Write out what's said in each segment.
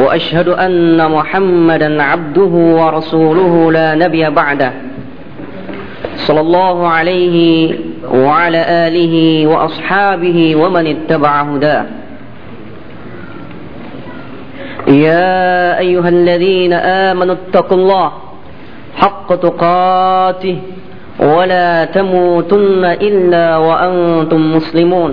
وأشهد أن محمدا عبده ورسوله لا نبي بعده. صلى الله عليه وعلى آله وأصحابه ومن اتبع هداه. يا أيها الذين آمنوا اتقوا الله حق تقاته ولا تموتن إلا وأنتم مسلمون.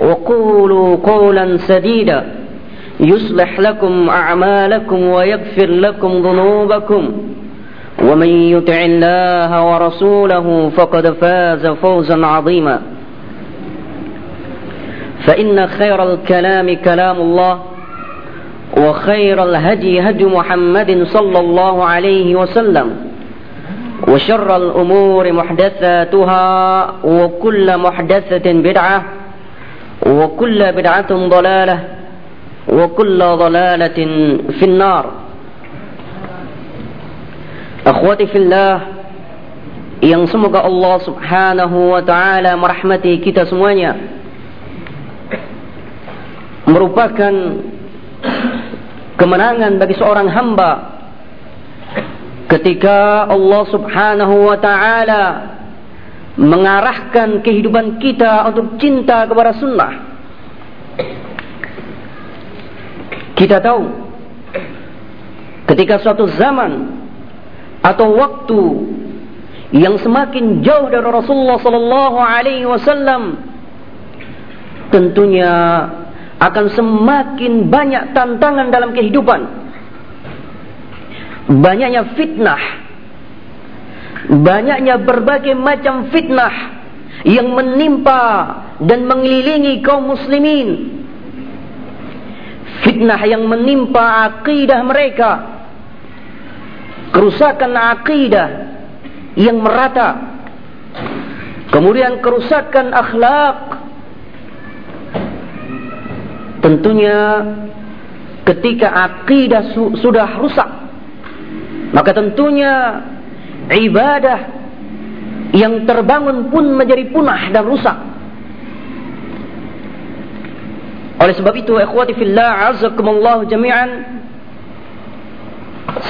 وقولوا قولا سديدا. يصلح لكم أعمالكم ويغفر لكم ذنوبكم. ومن يطع الله ورسوله فقد فاز فوزا عظيما. فإن خير الكلام كلام الله وخير الهدي هدي محمد صلى الله عليه وسلم. وشر الأمور محدثاتها وكل محدثة بدعة. وكل بدعة ضلالة وكل ضلالة في النار أخوتي في الله yang semoga Allah subhanahu wa ta'ala merahmati kita semuanya merupakan kemenangan bagi seorang hamba ketika Allah subhanahu wa ta'ala mengarahkan kehidupan kita untuk cinta kepada sunnah. Kita tahu ketika suatu zaman atau waktu yang semakin jauh dari Rasulullah sallallahu alaihi wasallam tentunya akan semakin banyak tantangan dalam kehidupan. Banyaknya fitnah banyaknya berbagai macam fitnah yang menimpa dan mengelilingi kaum muslimin. Fitnah yang menimpa akidah mereka. Kerusakan akidah yang merata. Kemudian kerusakan akhlak. Tentunya ketika akidah su sudah rusak maka tentunya ibadah yang terbangun pun menjadi punah dan rusak oleh sebab itu ikhwati fillah azakumullah jami'an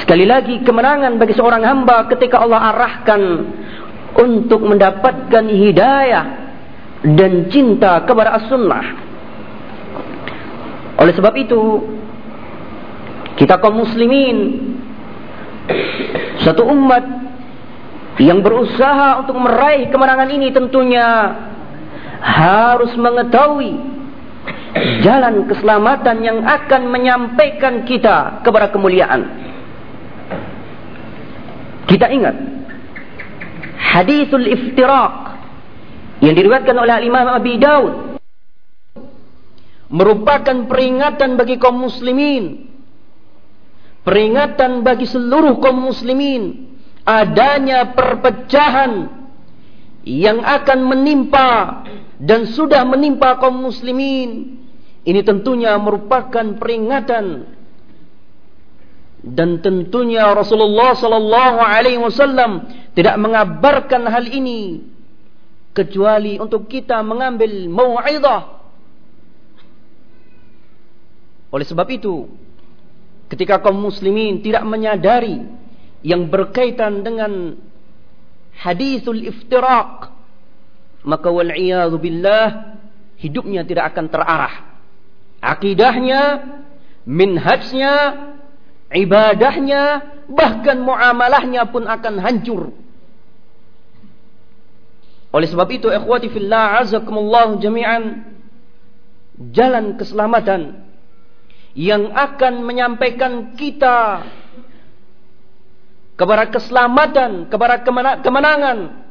Sekali lagi kemenangan bagi seorang hamba ketika Allah arahkan untuk mendapatkan hidayah dan cinta kepada as-sunnah. Oleh sebab itu, kita kaum muslimin satu umat yang berusaha untuk meraih kemenangan ini tentunya harus mengetahui jalan keselamatan yang akan menyampaikan kita kepada kemuliaan. Kita ingat hadithul iftiraq yang diriwayatkan oleh Imam Abi Daud merupakan peringatan bagi kaum muslimin peringatan bagi seluruh kaum muslimin adanya perpecahan yang akan menimpa dan sudah menimpa kaum muslimin ini tentunya merupakan peringatan. Dan tentunya Rasulullah sallallahu alaihi wasallam tidak mengabarkan hal ini kecuali untuk kita mengambil mau'izah. Oleh sebab itu ketika kaum muslimin tidak menyadari yang berkaitan dengan hadisul iftiraq maka wal billah hidupnya tidak akan terarah akidahnya minhajnya ibadahnya bahkan muamalahnya pun akan hancur. Oleh sebab itu, ikhwati fillah azakumullah jami'an jalan keselamatan yang akan menyampaikan kita kepada keselamatan, kepada kemenangan.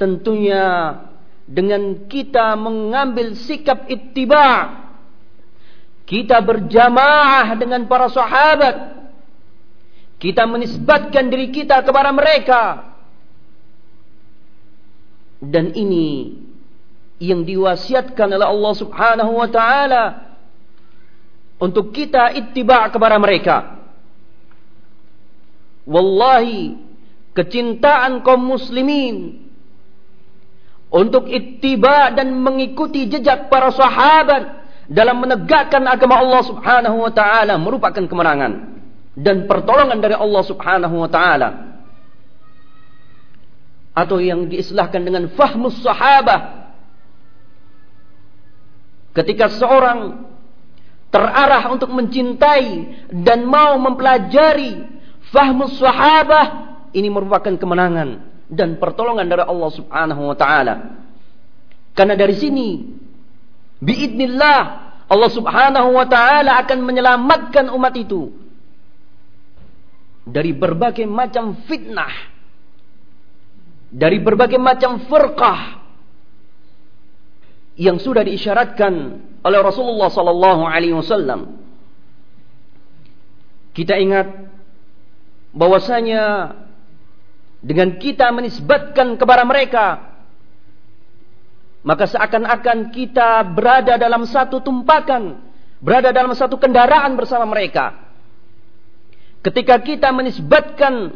Tentunya dengan kita mengambil sikap ittiba. Kita berjamaah dengan para sahabat. Kita menisbatkan diri kita kepada mereka. Dan ini yang diwasiatkan oleh Allah Subhanahu wa taala untuk kita ittiba kepada mereka. Wallahi kecintaan kaum muslimin untuk ittiba dan mengikuti jejak para sahabat dalam menegakkan agama Allah Subhanahu wa taala merupakan kemenangan dan pertolongan dari Allah Subhanahu wa taala. Atau yang diistilahkan dengan fahmus sahabah Ketika seorang terarah untuk mencintai dan mau mempelajari fahmus sahabah, ini merupakan kemenangan dan pertolongan dari Allah Subhanahu wa taala. Karena dari sini biidnillah Allah Subhanahu wa taala akan menyelamatkan umat itu dari berbagai macam fitnah, dari berbagai macam firqah yang sudah diisyaratkan oleh Rasulullah sallallahu alaihi wasallam. Kita ingat bahwasanya dengan kita menisbatkan kepada mereka maka seakan-akan kita berada dalam satu tumpakan, berada dalam satu kendaraan bersama mereka. Ketika kita menisbatkan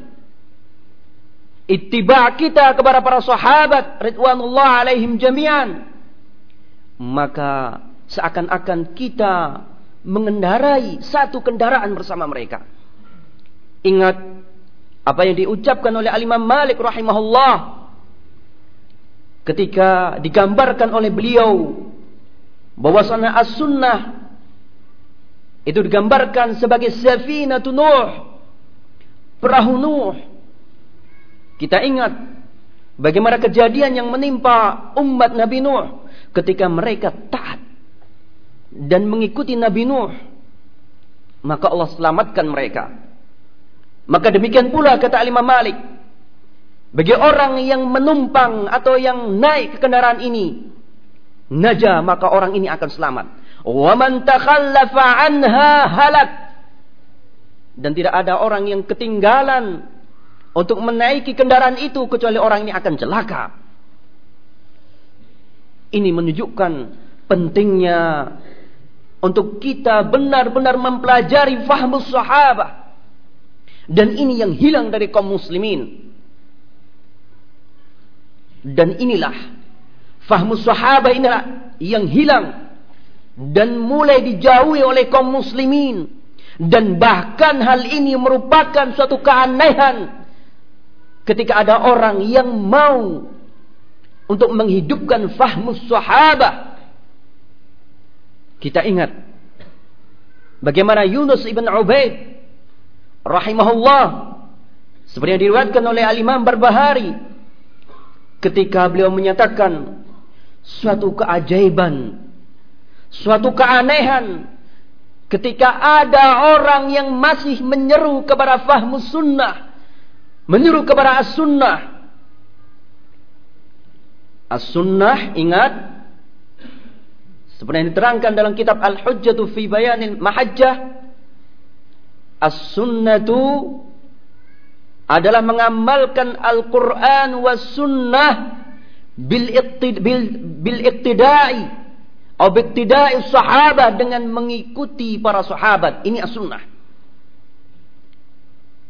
ittiba kita kepada para sahabat ridwanullah alaihim jami'an maka seakan-akan kita mengendarai satu kendaraan bersama mereka. Ingat apa yang diucapkan oleh Al-Imam Malik rahimahullah ketika digambarkan oleh beliau bahwasanya as-sunnah itu digambarkan sebagai safinatu Nuh perahu Nuh. Kita ingat bagaimana kejadian yang menimpa umat Nabi Nuh ketika mereka taat dan mengikuti Nabi Nuh. Maka Allah selamatkan mereka maka demikian pula kata Imam Malik. Bagi orang yang menumpang atau yang naik ke kendaraan ini naja maka orang ini akan selamat. Wa man takhallafa halak. Dan tidak ada orang yang ketinggalan untuk menaiki kendaraan itu kecuali orang ini akan celaka. Ini menunjukkan pentingnya untuk kita benar-benar mempelajari fahmu sahabat. Dan ini yang hilang dari kaum muslimin. Dan inilah fahmu sahabat inilah yang hilang dan mulai dijauhi oleh kaum muslimin dan bahkan hal ini merupakan suatu keanehan ketika ada orang yang mau untuk menghidupkan fahmus sahabat. Kita ingat bagaimana Yunus ibn Ubaid rahimahullah. Seperti yang diriwayatkan oleh Al-Imam Barbahari ketika beliau menyatakan suatu keajaiban, suatu keanehan ketika ada orang yang masih menyeru kepada fahmus sunnah, menyeru kepada as-sunnah, As-sunnah ingat seperti yang diterangkan dalam kitab Al-Hujjatu fi Bayanil Mahajjah As-sunnatu adalah mengamalkan Al-Quran was sunnah bil, iqtid, bil, bil sahabat dengan mengikuti para sahabat. Ini as-sunnah.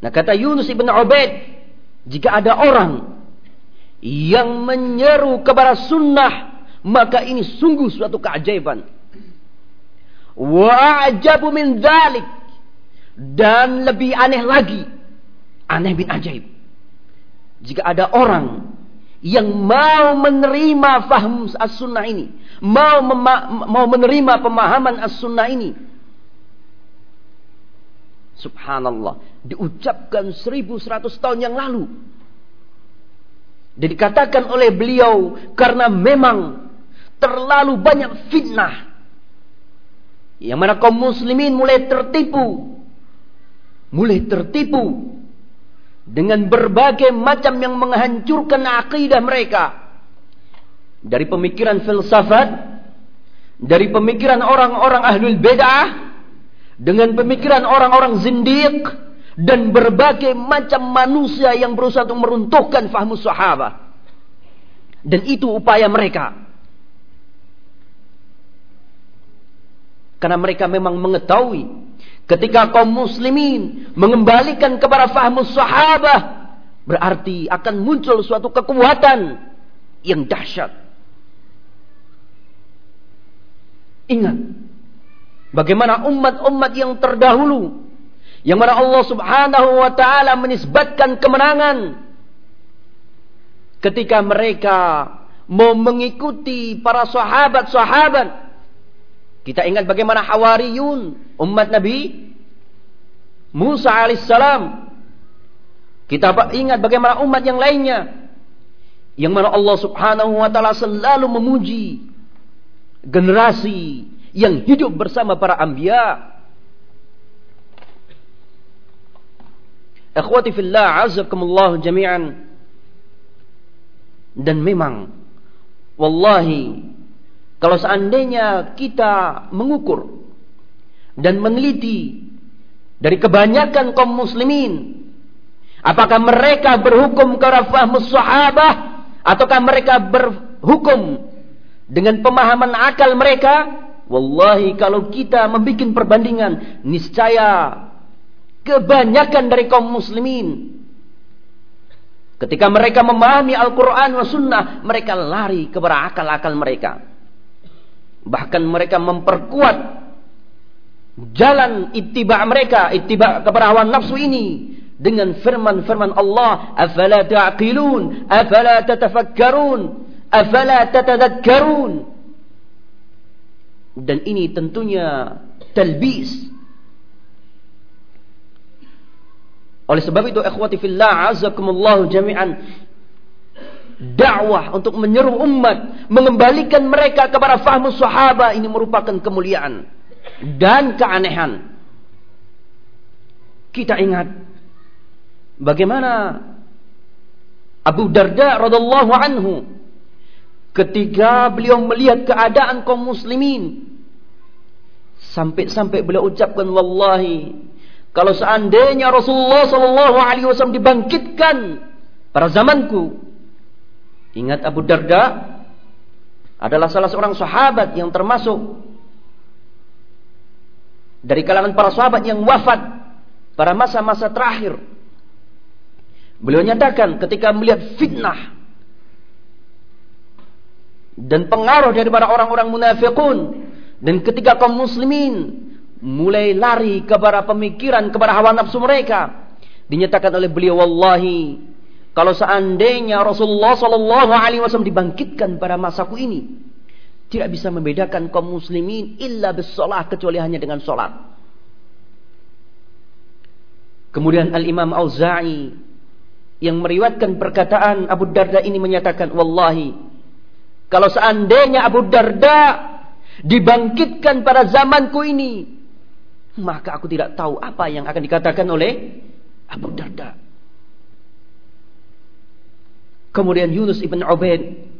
Nah kata Yunus ibn Ubaid, jika ada orang yang menyeru kepada sunnah maka ini sungguh suatu keajaiban wa ajabu min dzalik dan lebih aneh lagi aneh bin ajaib jika ada orang yang mau menerima faham as-sunnah ini mau mau menerima pemahaman as-sunnah ini Subhanallah. Diucapkan 1100 tahun yang lalu. Dan dikatakan oleh beliau karena memang terlalu banyak fitnah. Yang mana kaum muslimin mulai tertipu. Mulai tertipu. Dengan berbagai macam yang menghancurkan akidah mereka. Dari pemikiran filsafat. Dari pemikiran orang-orang ahlul beda'ah dengan pemikiran orang-orang zindiq dan berbagai macam manusia yang berusaha untuk meruntuhkan fahmu sahabat. Dan itu upaya mereka. Karena mereka memang mengetahui ketika kaum muslimin mengembalikan kepada fahmu sahabat berarti akan muncul suatu kekuatan yang dahsyat. Ingat, Bagaimana umat-umat yang terdahulu yang mana Allah Subhanahu wa taala menisbatkan kemenangan ketika mereka mau mengikuti para sahabat-sahabat. Kita ingat bagaimana Hawariyun, umat Nabi Musa alaihissalam. Kita ingat bagaimana umat yang lainnya yang mana Allah Subhanahu wa taala selalu memuji generasi yang hidup bersama para anbiya. Ikhwati fillah, azakumullah jami'an. Dan memang wallahi kalau seandainya kita mengukur dan meneliti dari kebanyakan kaum muslimin apakah mereka berhukum karena fahmu sahabah ataukah mereka berhukum dengan pemahaman akal mereka Wallahi kalau kita membuat perbandingan, niscaya kebanyakan dari kaum muslimin ketika mereka memahami Al-Quran wa Sunnah, mereka lari kepada akal-akal mereka. Bahkan mereka memperkuat jalan ittiba mereka, ittiba kepada hawa nafsu ini dengan firman-firman Allah, "Afala ta'qilun? Afala tatafakkarun? Afala tatadhakkarun?" Dan ini tentunya talbis. Oleh sebab itu ikhwati fillah azakumullah jami'an dakwah untuk menyeru umat mengembalikan mereka kepada fahmu sahabat ini merupakan kemuliaan dan keanehan. Kita ingat bagaimana Abu Darda radhiyallahu anhu ketika beliau melihat keadaan kaum muslimin sampai-sampai beliau ucapkan wallahi kalau seandainya Rasulullah sallallahu alaihi wasallam dibangkitkan pada zamanku ingat Abu Darda adalah salah seorang sahabat yang termasuk dari kalangan para sahabat yang wafat pada masa-masa terakhir. Beliau nyatakan ketika melihat fitnah dan pengaruh daripada orang-orang munafikun dan ketika kaum muslimin mulai lari kepada pemikiran kepada hawa nafsu mereka dinyatakan oleh beliau wallahi kalau seandainya Rasulullah sallallahu alaihi wasallam dibangkitkan pada masaku ini tidak bisa membedakan kaum muslimin illa bisalah kecuali hanya dengan salat kemudian al-Imam Auza'i yang meriwayatkan perkataan Abu Darda ini menyatakan wallahi kalau seandainya Abu Darda dibangkitkan pada zamanku ini, maka aku tidak tahu apa yang akan dikatakan oleh Abu Darda. Kemudian Yunus ibn Ubaid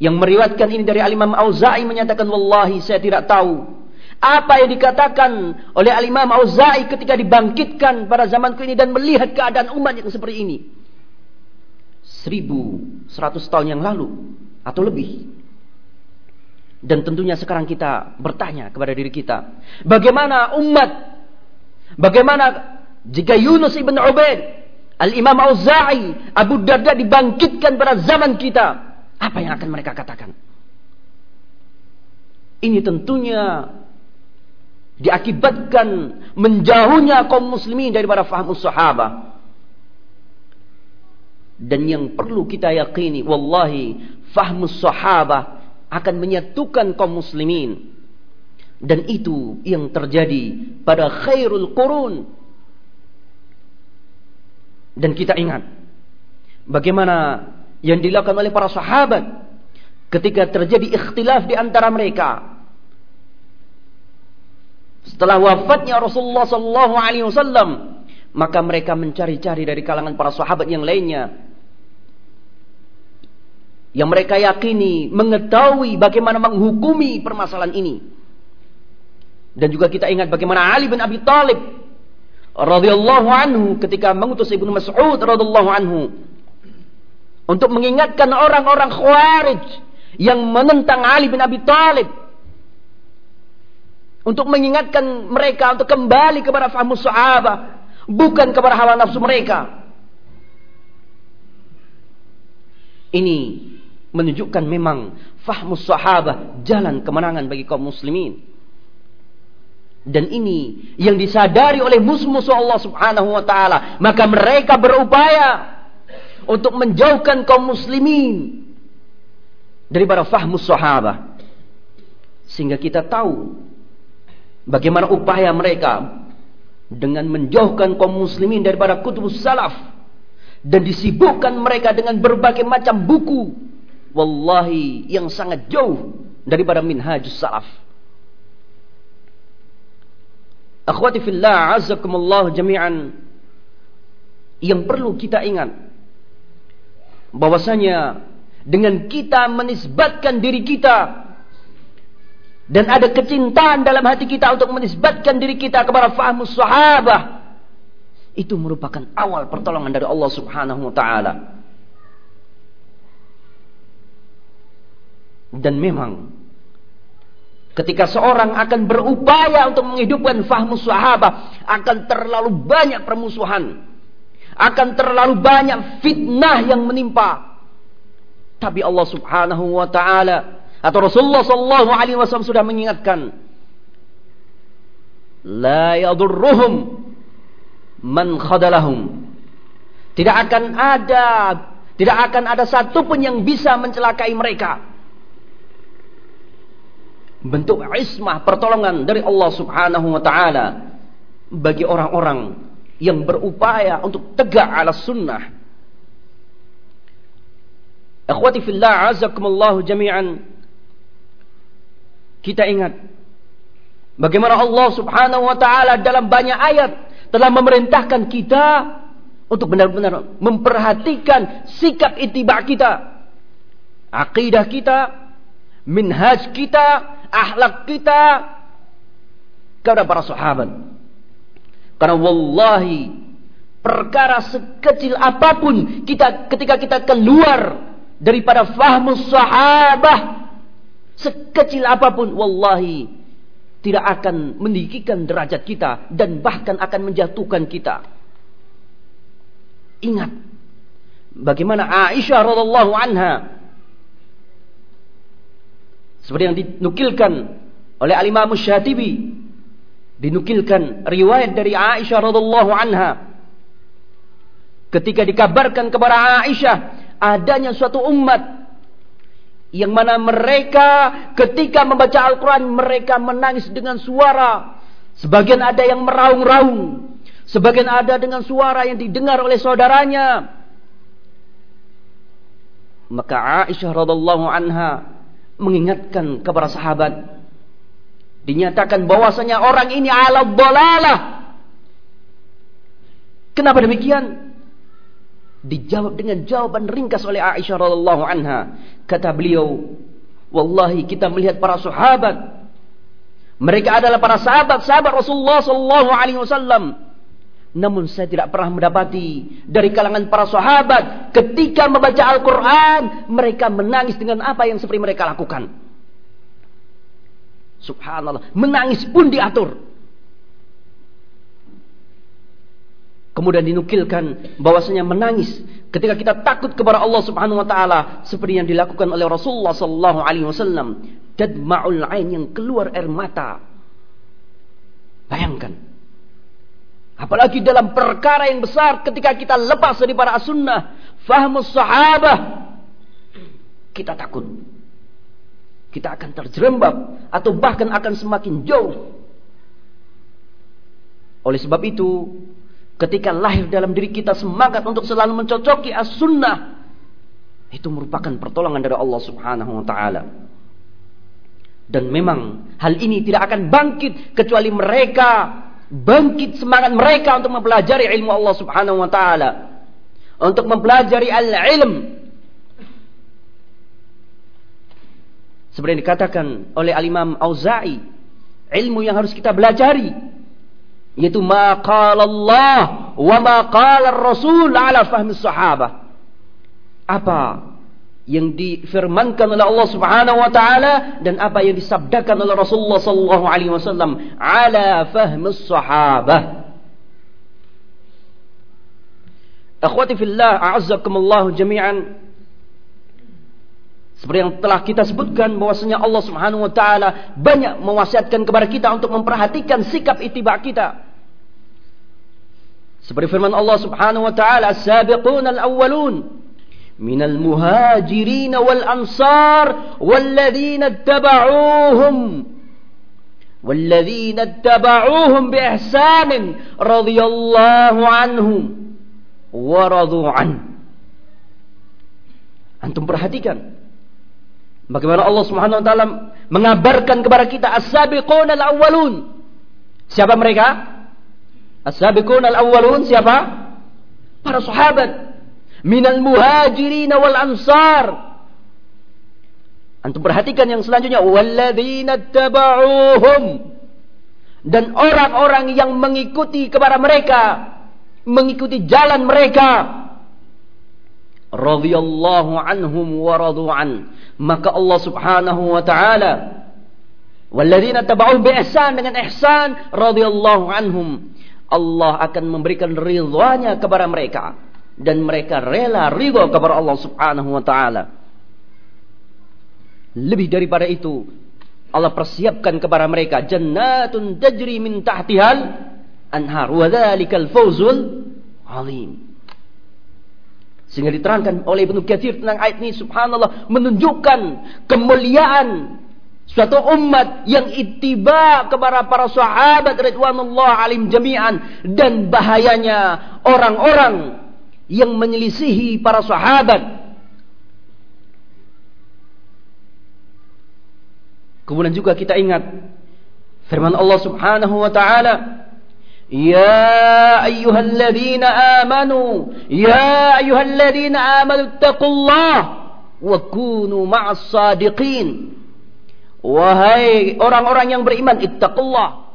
yang meriwayatkan ini dari Al-Imam Auza'i menyatakan wallahi saya tidak tahu apa yang dikatakan oleh Al-Imam Auza'i ketika dibangkitkan pada zamanku ini dan melihat keadaan umat yang seperti ini. 1100 tahun yang lalu atau lebih. Dan tentunya sekarang kita bertanya kepada diri kita, bagaimana umat, bagaimana jika Yunus ibn Ubaid, Al-Imam Auza'i, Abu Darda dibangkitkan pada zaman kita, apa yang akan mereka katakan? Ini tentunya diakibatkan menjauhnya kaum muslimin daripada faham sahabat. Dan yang perlu kita yakini, wallahi, fahmus sahabah akan menyatukan kaum muslimin dan itu yang terjadi pada khairul qurun Dan kita ingat bagaimana yang dilakukan oleh para sahabat ketika terjadi ikhtilaf di antara mereka. Setelah wafatnya Rasulullah sallallahu alaihi wasallam, maka mereka mencari-cari dari kalangan para sahabat yang lainnya yang mereka yakini mengetahui bagaimana menghukumi permasalahan ini. Dan juga kita ingat bagaimana Ali bin Abi Thalib radhiyallahu anhu ketika mengutus Ibnu Mas'ud radhiyallahu anhu untuk mengingatkan orang-orang Khawarij yang menentang Ali bin Abi Thalib untuk mengingatkan mereka untuk kembali kepada fahmu sahabat bukan kepada hawa nafsu mereka. Ini menunjukkan memang fahmu sahabat jalan kemenangan bagi kaum muslimin. Dan ini yang disadari oleh musuh-musuh Allah Subhanahu wa taala, maka mereka berupaya untuk menjauhkan kaum muslimin daripada fahmu sahabat. Sehingga kita tahu bagaimana upaya mereka dengan menjauhkan kaum muslimin daripada kutubus salaf dan disibukkan mereka dengan berbagai macam buku wallahi yang sangat jauh daripada minhajus salaf. Akhwati fillah azakumullah jami'an yang perlu kita ingat bahwasanya dengan kita menisbatkan diri kita dan ada kecintaan dalam hati kita untuk menisbatkan diri kita kepada fahmu sahabah itu merupakan awal pertolongan dari Allah Subhanahu wa taala. Dan memang ketika seorang akan berupaya untuk menghidupkan fahmu sahabat akan terlalu banyak permusuhan. Akan terlalu banyak fitnah yang menimpa. Tapi Allah Subhanahu wa taala atau Rasulullah sallallahu alaihi wasallam sudah mengingatkan la yadurruhum man khadalahum. Tidak akan ada tidak akan ada satupun yang bisa mencelakai mereka bentuk ismah pertolongan dari Allah Subhanahu wa taala bagi orang-orang yang berupaya untuk tegak ala sunnah. Akhwati fillah azakumullah jami'an. Kita ingat bagaimana Allah Subhanahu wa taala dalam banyak ayat telah memerintahkan kita untuk benar-benar memperhatikan sikap ittiba kita, akidah kita, minhaj kita, akhlak kita kepada para sahabat. Karena wallahi perkara sekecil apa pun kita ketika kita keluar daripada fahmu sahabah sekecil apa pun wallahi tidak akan meninggikan derajat kita dan bahkan akan menjatuhkan kita. Ingat bagaimana Aisyah radhiallahu anha seperti yang dinukilkan oleh Al-Imam Syatibi. Dinukilkan riwayat dari Aisyah radhiallahu anha. Ketika dikabarkan kepada Aisyah adanya suatu umat yang mana mereka ketika membaca Al-Quran mereka menangis dengan suara. Sebagian ada yang meraung-raung. Sebagian ada dengan suara yang didengar oleh saudaranya. Maka Aisyah radhiallahu anha mengingatkan kepada sahabat. Dinyatakan bahwasanya orang ini ala dalalah. Kenapa demikian? Dijawab dengan jawaban ringkas oleh Aisyah radhiallahu anha. Kata beliau wallahi kita melihat para sahabat. Mereka adalah para sahabat-sahabat Rasulullah sallallahu alaihi wasallam namun saya tidak pernah mendapati dari kalangan para sahabat ketika membaca Al-Quran mereka menangis dengan apa yang seperti mereka lakukan. Subhanallah, menangis pun diatur. Kemudian dinukilkan bahwasanya menangis ketika kita takut kepada Allah Subhanahu wa taala seperti yang dilakukan oleh Rasulullah sallallahu alaihi wasallam, dadma'ul ain yang keluar air mata. Bayangkan Apalagi dalam perkara yang besar ketika kita lepas dari para sunnah. Fahmus sahabah. Kita takut. Kita akan terjerembab. Atau bahkan akan semakin jauh. Oleh sebab itu. ketika lahir dalam diri kita semangat untuk selalu mencocoki as-sunnah itu merupakan pertolongan dari Allah Subhanahu wa taala. Dan memang hal ini tidak akan bangkit kecuali mereka bangkit semangat mereka untuk mempelajari ilmu Allah Subhanahu wa taala. Untuk mempelajari al-ilm. Seperti yang dikatakan oleh Al-Imam Auza'i, ilmu yang harus kita belajari yaitu ma qala Allah wa ma qala Rasul ala fahmi apa yang difirmankan oleh Allah Subhanahu wa taala dan apa yang disabdakan oleh Rasulullah sallallahu alaihi wasallam ala fahmi sahabah. Akhwati fillah, a'azzakumullah jami'an. Seperti yang telah kita sebutkan bahwasanya Allah Subhanahu wa taala banyak mewasiatkan kepada kita untuk memperhatikan sikap ittiba kita. Seperti firman Allah Subhanahu wa taala, "As-sabiqun al-awwalun" من المهاجرين والأنصار والذين اتبعوهم والذين اتبعوهم بإحسان رضي الله عنهم ورضوا عنه Antum perhatikan bagaimana Allah Subhanahu wa taala mengabarkan kepada kita as-sabiqun al-awwalun. Siapa mereka? As-sabiqun al-awwalun siapa? Para sahabat minal muhajirin wal ansar. Antum perhatikan yang selanjutnya walladzina tabauhum dan orang-orang yang mengikuti kepada mereka, mengikuti jalan mereka. radhiyallahu anhum wa an. Maka Allah Subhanahu wa taala walladzina tabauhum bi ihsan dengan ihsan radhiyallahu anhum. Allah akan memberikan ridhanya kepada mereka dan mereka rela ridho kepada Allah Subhanahu wa taala. Lebih daripada itu, Allah persiapkan kepada mereka jannatun tajri min tahtihal anhar wa dzalikal fawzul azim. Sehingga diterangkan oleh Ibnu Katsir tentang ayat ini subhanallah menunjukkan kemuliaan suatu umat yang ittiba kepada para sahabat ridwanullah alim jami'an dan bahayanya orang-orang yang menyelisihi para sahabat. Kemudian juga kita ingat firman Allah Subhanahu wa taala, "Ya ayyuhalladzina amanu, ya ayyuhalladzina amanu taqullaha wa kunu ma'as sadiqin." Wahai orang-orang yang beriman, ittaqullah.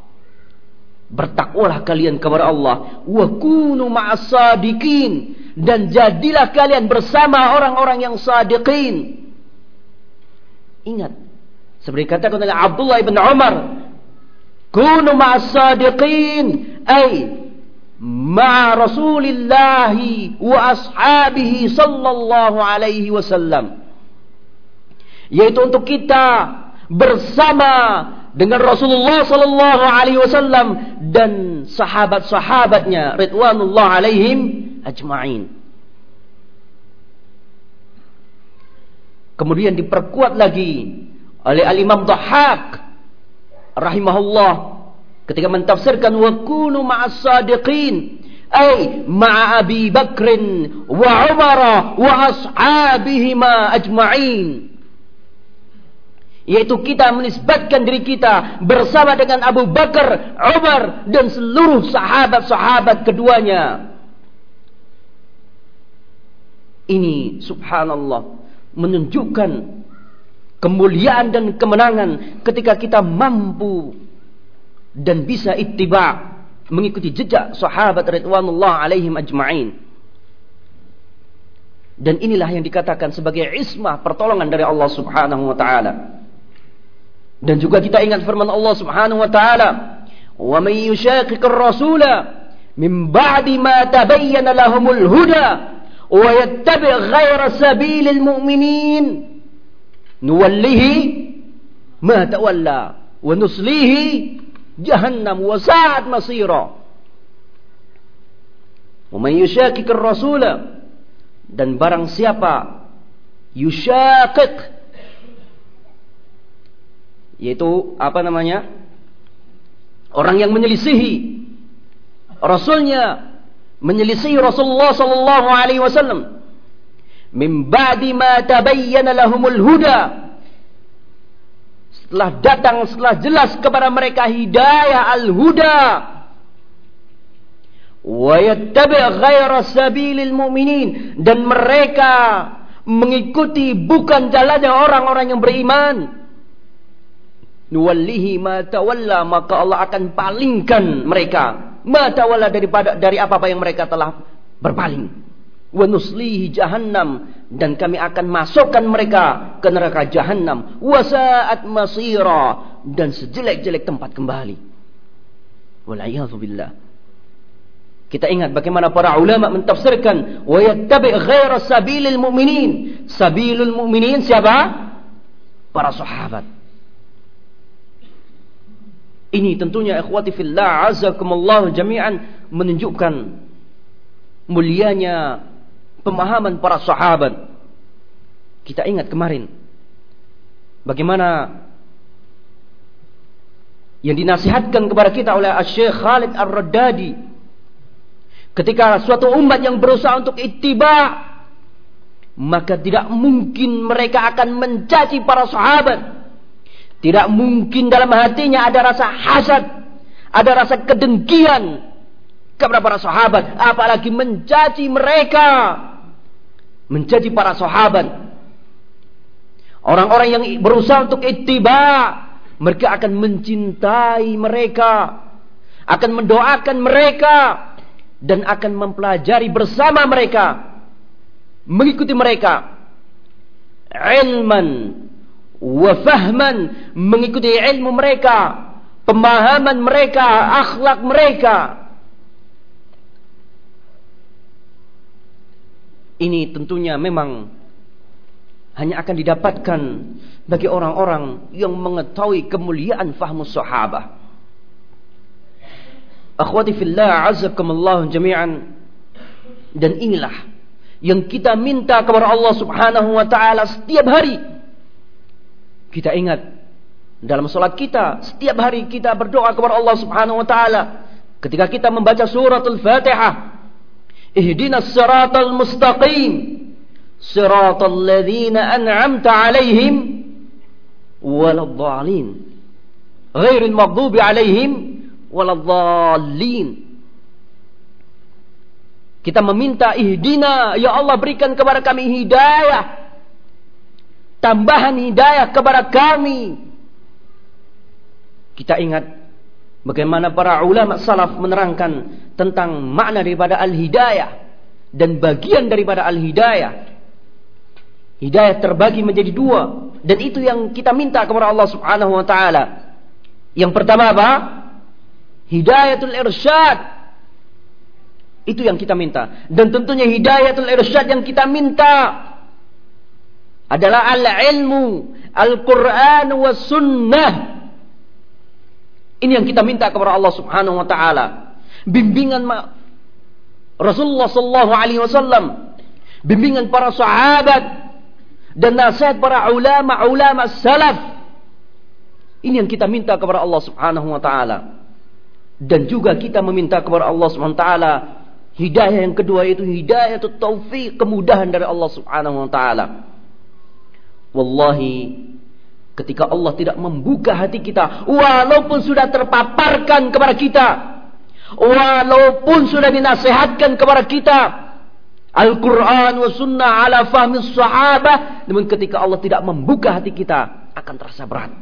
Bertakwalah kalian kepada Allah. Wa kunu ma'as sadiqin dan jadilah kalian bersama orang-orang yang sadiqin. Ingat, seperti katakan oleh Abdullah bin Umar, kunu ma'as sadiqin ay ma'a Rasulillah wa ashabihi sallallahu alaihi wasallam. Yaitu untuk kita bersama dengan Rasulullah sallallahu alaihi wasallam dan sahabat-sahabatnya ridwanullah alaihim ajma'in. Kemudian diperkuat lagi oleh Al-Imam Dhahhak rahimahullah ketika mentafsirkan wa kunu ma'as sadiqin ay ma'a Abi Bakr wa Umar wa ashabihima ajma'in yaitu kita menisbatkan diri kita bersama dengan Abu Bakar, Umar dan seluruh sahabat-sahabat keduanya ini subhanallah menunjukkan kemuliaan dan kemenangan ketika kita mampu dan bisa ittiba mengikuti jejak sahabat ridwanullah alaihim ajma'in. Dan inilah yang dikatakan sebagai ismah pertolongan dari Allah Subhanahu wa taala. Dan juga kita ingat firman Allah Subhanahu wa taala, "Wa may yushaqiqir rasula min ba'di ma tabayyana lahumul huda ويتبع غير سبيل المؤمنين نوله ما تولى ونصليه جهنم وساعت مصيرا ومن يشاكك الرسول dan barang siapa yusyakik yaitu apa namanya orang yang menyelisihi rasulnya menyelisih Rasulullah sallallahu alaihi wasallam. Min ba'di ma tabayyana lahumul huda. Setelah datang setelah jelas kepada mereka hidayah al-huda. Wa yattabi' ghaira sabilil mu'minin. Dan mereka mengikuti bukan jalannya orang-orang yang beriman. Nuwallihi ma tawalla maka Allah akan palingkan mereka ma tawalla daripada dari apa-apa yang mereka telah berpaling wa nuslihi jahannam dan kami akan masukkan mereka ke neraka jahannam wa sa'at masira dan sejelek-jelek tempat kembali wal billah kita ingat bagaimana para ulama mentafsirkan wa yattabi ghaira sabilil mu'minin. Sabilul mu'minin siapa? Para sahabat. Ini tentunya ikhwati fillah azakumullah jami'an menunjukkan mulianya pemahaman para sahabat. Kita ingat kemarin bagaimana yang dinasihatkan kepada kita oleh Syekh Khalid Ar-Raddadi Ketika suatu umat yang berusaha untuk ittiba, maka tidak mungkin mereka akan mencaci para sahabat. Tidak mungkin dalam hatinya ada rasa hasad, ada rasa kedengkian kepada para sahabat, apalagi mencaci mereka. Mencaci para sahabat. Orang-orang yang berusaha untuk ittiba, mereka akan mencintai mereka, akan mendoakan mereka, dan akan mempelajari bersama mereka mengikuti mereka ilman wa fahman mengikuti ilmu mereka pemahaman mereka akhlak mereka ini tentunya memang hanya akan didapatkan bagi orang-orang yang mengetahui kemuliaan fahmu sahabat Akhwati fillah azakumullah jami'an. Dan inilah yang kita minta kepada Allah Subhanahu wa taala setiap hari. Kita ingat dalam salat kita, setiap hari kita berdoa kepada Allah Subhanahu wa taala ketika kita membaca suratul Fatihah. Ihdinas siratal mustaqim. Siratal ladzina an'amta 'alaihim waladdallin. Ghairil maghdubi 'alaihim waladhdallin. Kita meminta ihdina, ya Allah berikan kepada kami hidayah. Tambahan hidayah kepada kami. Kita ingat bagaimana para ulama salaf menerangkan tentang makna daripada al-hidayah dan bagian daripada al-hidayah. Hidayah terbagi menjadi dua dan itu yang kita minta kepada Allah Subhanahu wa taala. Yang pertama apa? Hidayatul irsyad. Itu yang kita minta. Dan tentunya hidayatul irsyad yang kita minta adalah al-ilmu, al-Quran wa sunnah. Ini yang kita minta kepada Allah Subhanahu wa taala. Bimbingan Rasulullah sallallahu alaihi wasallam, bimbingan para sahabat dan nasihat para ulama-ulama salaf. Ini yang kita minta kepada Allah Subhanahu wa taala. Dan juga kita meminta kepada Allah Subhanahu wa taala hidayah yang kedua itu hidayah itu taufik, kemudahan dari Allah Subhanahu wa taala. Wallahi ketika Allah tidak membuka hati kita walaupun sudah terpaparkan kepada kita walaupun sudah dinasehatkan kepada kita Al-Quran wa sunnah ala fahmi sahabah namun ketika Allah tidak membuka hati kita akan terasa berat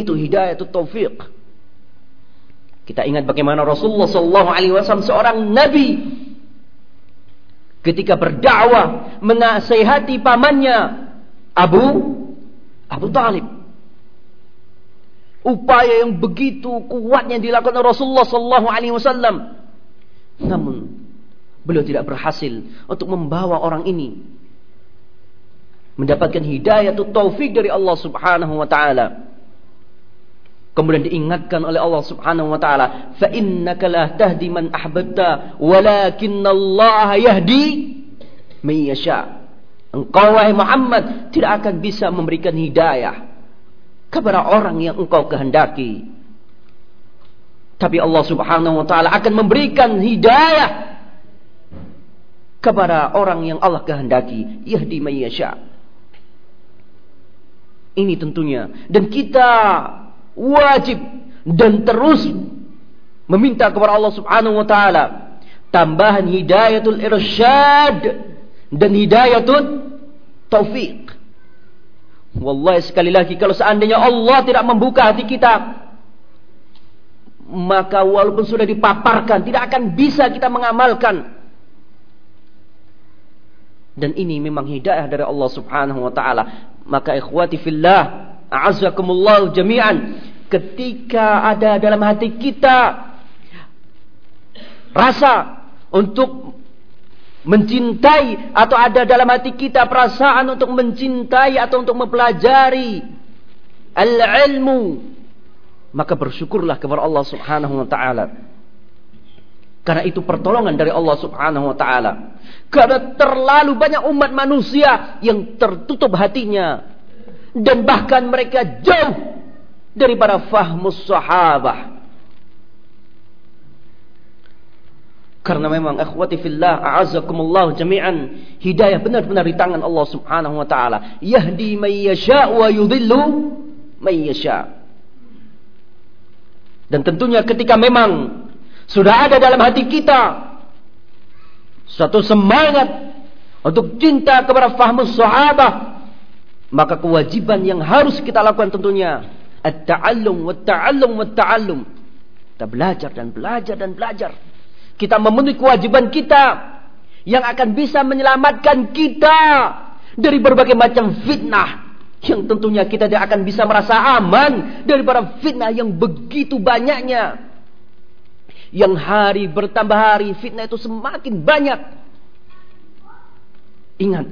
itu hidayah itu taufik. Kita ingat bagaimana Rasulullah sallallahu alaihi wasallam seorang nabi ketika berdakwah menasihati pamannya Abu Abu Talib. Upaya yang begitu kuatnya dilakukan Rasulullah sallallahu alaihi wasallam. Namun beliau tidak berhasil untuk membawa orang ini mendapatkan hidayah atau taufik dari Allah Subhanahu wa taala. Kemudian diingatkan oleh Allah Subhanahu wa taala, "Fa innaka la tahdi man ahbabta, Allah yahdi man yasha." Engkau wahai Muhammad tidak akan bisa memberikan hidayah kepada orang yang engkau kehendaki. Tapi Allah Subhanahu wa taala akan memberikan hidayah kepada orang yang Allah kehendaki, yahdi may yasha. Ini tentunya dan kita wajib dan terus meminta kepada Allah Subhanahu wa taala tambahan hidayatul irsyad dan hidayatul taufik. Wallahi sekali lagi kalau seandainya Allah tidak membuka hati kita maka walaupun sudah dipaparkan tidak akan bisa kita mengamalkan dan ini memang hidayah dari Allah Subhanahu wa taala maka ikhwati fillah a'azzakumullah jami'an ketika ada dalam hati kita rasa untuk mencintai atau ada dalam hati kita perasaan untuk mencintai atau untuk mempelajari al-ilmu maka bersyukurlah kepada Allah Subhanahu wa taala. Karena itu pertolongan dari Allah Subhanahu wa taala. Karena terlalu banyak umat manusia yang tertutup hatinya dan bahkan mereka jauh daripada fahmus sahabah. Karena memang akhwati fillah a'azzakumullah jami'an hidayah benar-benar di tangan Allah Subhanahu wa taala. Yahdi may yasha wa yudhillu may yasha. Dan tentunya ketika memang sudah ada dalam hati kita suatu semangat untuk cinta kepada fahmus sahabat, maka kewajiban yang harus kita lakukan tentunya at-ta'allum wa ta'allum wa ta'allum. Kita belajar dan belajar dan belajar. Kita memenuhi kewajiban kita yang akan bisa menyelamatkan kita dari berbagai macam fitnah yang tentunya kita tidak akan bisa merasa aman daripada fitnah yang begitu banyaknya. Yang hari bertambah hari fitnah itu semakin banyak. Ingat,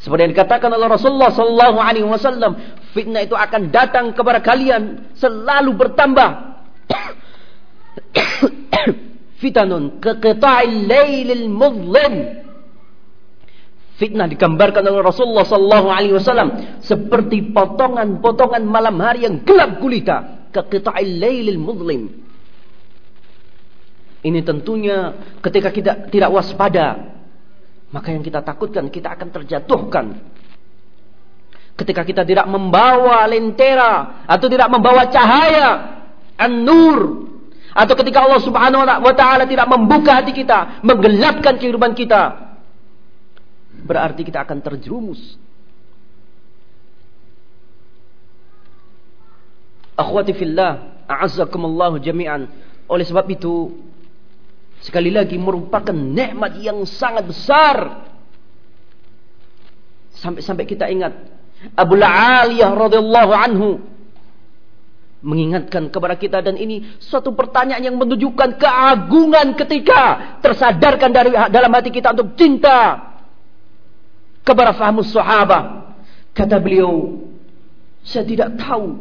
seperti yang dikatakan oleh Rasulullah Sallallahu Alaihi Wasallam, fitnah itu akan datang kepada kalian selalu bertambah. Fitanun keketa'il Fitnah digambarkan oleh Rasulullah sallallahu alaihi wasallam seperti potongan-potongan malam hari yang gelap gulita, ke qita'il lailil. Ini tentunya ketika kita tidak waspada, maka yang kita takutkan kita akan terjatuhkan. Ketika kita tidak membawa lentera atau tidak membawa cahaya, an-nur atau ketika Allah Subhanahu wa taala tidak membuka hati kita, menggelapkan kehidupan kita, berarti kita akan terjerumus. Akhwati fillah, a'azzakumullah jami'an. Oleh sebab itu, sekali lagi merupakan nikmat yang sangat besar. Sampai-sampai kita ingat Abu Aliyah radhiyallahu anhu mengingatkan kepada kita dan ini suatu pertanyaan yang menunjukkan keagungan ketika tersadarkan dari dalam hati kita untuk cinta kepada fahamus sahabat. Kata beliau, saya tidak tahu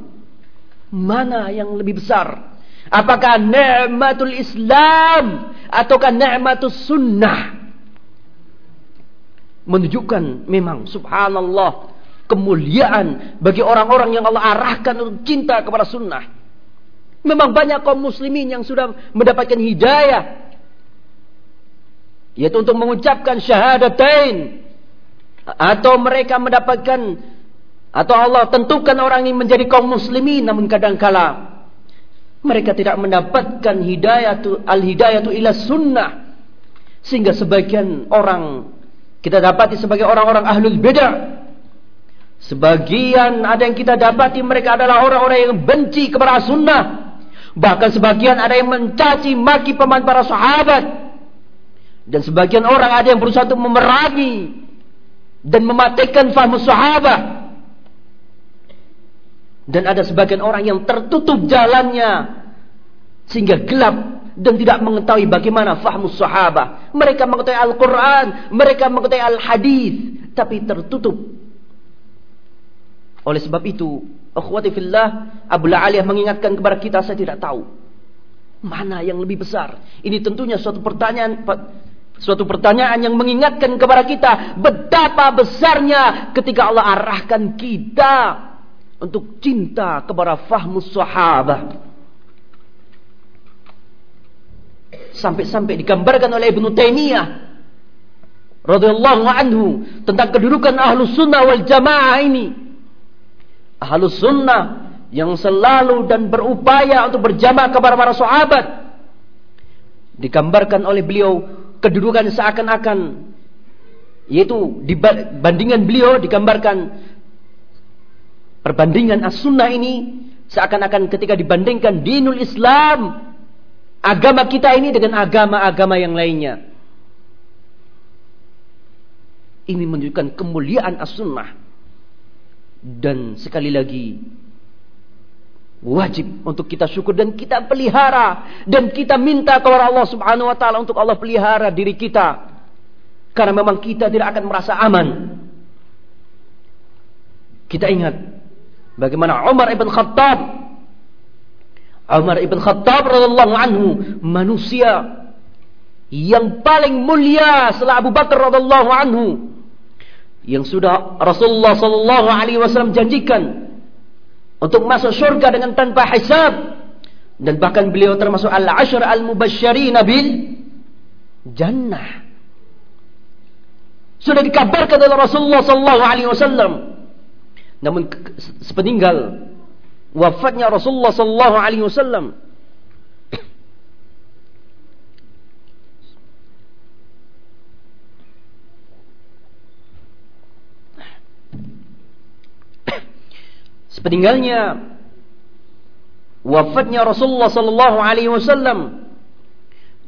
mana yang lebih besar. Apakah ni'matul Islam ataukah ni'matul sunnah? Menunjukkan memang subhanallah kemuliaan bagi orang-orang yang Allah arahkan untuk cinta kepada sunnah. Memang banyak kaum muslimin yang sudah mendapatkan hidayah. Yaitu untuk mengucapkan syahadatain atau mereka mendapatkan atau Allah tentukan orang ini menjadi kaum muslimin namun kadangkala mereka tidak mendapatkan hidayah tu al hidayah tu ila sunnah. Sehingga sebagian orang kita dapati sebagai orang-orang ahlul bidah. Sebagian ada yang kita dapati mereka adalah orang-orang yang benci kepada sunnah. Bahkan sebagian ada yang mencaci maki paman para sahabat. Dan sebagian orang ada yang berusaha untuk memerangi dan mematikan fahmu sahabat. Dan ada sebagian orang yang tertutup jalannya sehingga gelap dan tidak mengetahui bagaimana fahmu sahabat. Mereka mengetahui Al-Quran, mereka mengetahui Al-Hadis, tapi tertutup. Oleh sebab itu, akhwati fillah, Abu Aliyah mengingatkan kepada kita, saya tidak tahu. Mana yang lebih besar? Ini tentunya suatu pertanyaan Suatu pertanyaan yang mengingatkan kepada kita betapa besarnya ketika Allah arahkan kita untuk cinta kepada fahmus sahabat. Sampai-sampai digambarkan oleh Ibnu Taimiyah radhiyallahu anhu tentang kedudukan ahlus sunnah wal jamaah ini. Ahlus sunnah yang selalu dan berupaya untuk berjamaah kepada para sahabat. Digambarkan oleh beliau kedudukan seakan-akan yaitu dibandingan beliau digambarkan perbandingan as-sunnah ini seakan-akan ketika dibandingkan dinul Islam agama kita ini dengan agama-agama yang lainnya. Ini menunjukkan kemuliaan as-sunnah. Dan sekali lagi wajib untuk kita syukur dan kita pelihara dan kita minta kepada Allah Subhanahu wa taala untuk Allah pelihara diri kita. Karena memang kita tidak akan merasa aman. Kita ingat bagaimana Umar ibn Khattab? Umar ibn Khattab radhiyallahu anhu manusia yang paling mulia setelah Abu Bakar radhiyallahu anhu yang sudah Rasulullah sallallahu alaihi wasallam janjikan untuk masuk surga dengan tanpa hisab. Dan bahkan beliau termasuk al-ashr al-mubasysyirin bil jannah. Sudah dikabarkan oleh Rasulullah sallallahu alaihi wasallam namun sepeninggal wafatnya Rasulullah sallallahu alaihi wasallam. Sepeninggalnya wafatnya Rasulullah sallallahu alaihi wasallam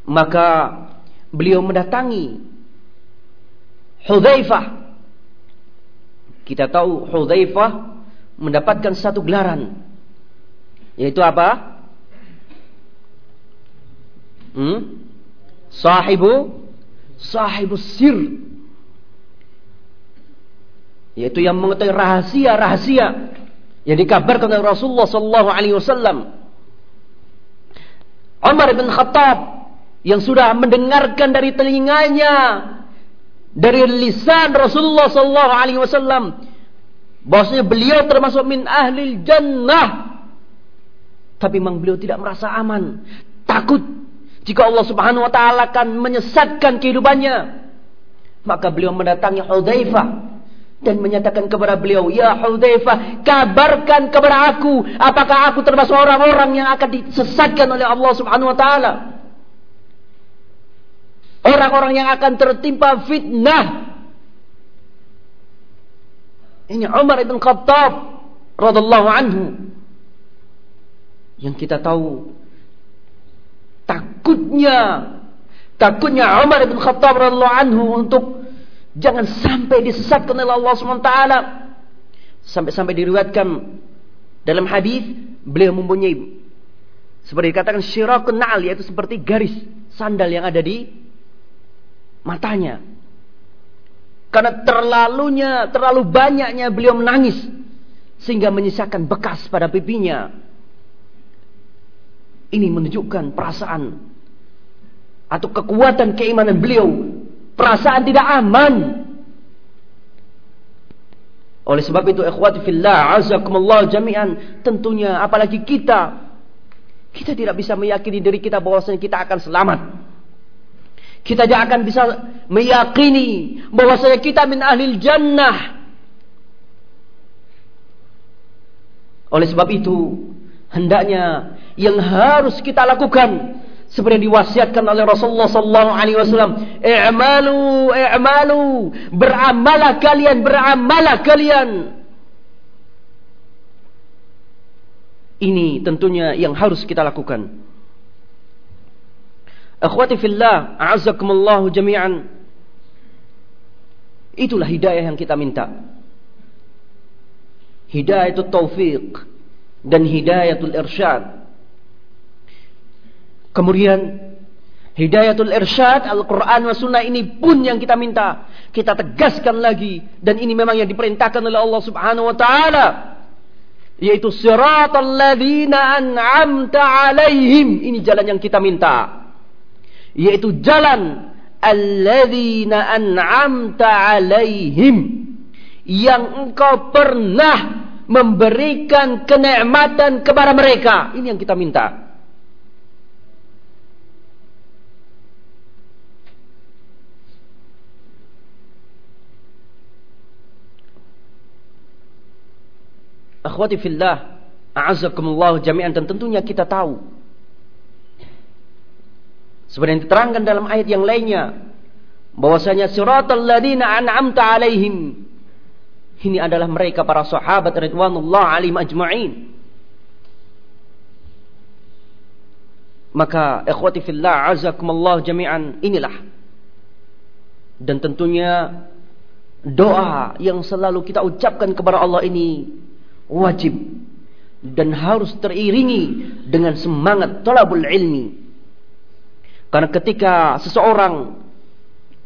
maka beliau mendatangi Hudzaifah kita tahu Hudzaifah mendapatkan satu gelaran yaitu apa? Hmm? Sahibu sahibu sir. Yaitu yang mengetahui rahasia-rahasia yang dikabarkan oleh Rasulullah sallallahu alaihi wasallam. Umar bin Khattab yang sudah mendengarkan dari telinganya dari lisan Rasulullah sallallahu alaihi wasallam bahwasanya beliau termasuk min ahli jannah tapi memang beliau tidak merasa aman. Takut jika Allah subhanahu wa ta'ala akan menyesatkan kehidupannya. Maka beliau mendatangi Hudzaifah dan menyatakan kepada beliau, "Ya Hudzaifah, kabarkan kepada aku apakah aku termasuk orang-orang yang akan disesatkan oleh Allah Subhanahu wa taala?" Orang-orang yang akan tertimpa fitnah. Ini Umar ibn Khattab radhiyallahu anhu yang kita tahu takutnya takutnya Umar bin Khattab radhiyallahu anhu untuk jangan sampai disesatkan oleh Allah SWT sampai-sampai diriwayatkan dalam hadis beliau mempunyai seperti dikatakan syirakun na'al yaitu seperti garis sandal yang ada di matanya karena terlalunya terlalu banyaknya beliau menangis sehingga menyisakan bekas pada pipinya ini menunjukkan perasaan atau kekuatan keimanan beliau. Perasaan tidak aman. Oleh sebab itu ikhwati fillah azakumullah jami'an tentunya apalagi kita kita tidak bisa meyakini diri kita bahwasanya kita akan selamat. Kita tidak akan bisa meyakini bahwasanya kita min ahli jannah. Oleh sebab itu hendaknya yang harus kita lakukan seperti diwasiatkan oleh Rasulullah sallallahu alaihi wasallam i'malu i'malu beramalah kalian beramalah kalian ini tentunya yang harus kita lakukan akhwati fillah a'azzakumullah jami'an itulah hidayah yang kita minta hidayah itu taufik dan hidayatul irsyad. Kemudian hidayatul irsyad Al-Quran wa sunnah ini pun yang kita minta. Kita tegaskan lagi. Dan ini memang yang diperintahkan oleh Allah subhanahu wa ta'ala. Yaitu siratal ladhina an'amta alaihim. Ini jalan yang kita minta yaitu jalan alladzina an'amta alaihim yang engkau pernah memberikan kenikmatan kepada mereka. Ini yang kita minta. Akhwati fillah, a'azzakumullah jami'an dan tentunya kita tahu Sebenarnya diterangkan dalam ayat yang lainnya bahwasanya siratal ladina an'amta alaihim ini adalah mereka para sahabat ridwanullah alaihim ajma'in. Maka ikhwati fillah azakumullah jami'an inilah dan tentunya doa yang selalu kita ucapkan kepada Allah ini wajib dan harus teriringi dengan semangat talabul ilmi. Karena ketika seseorang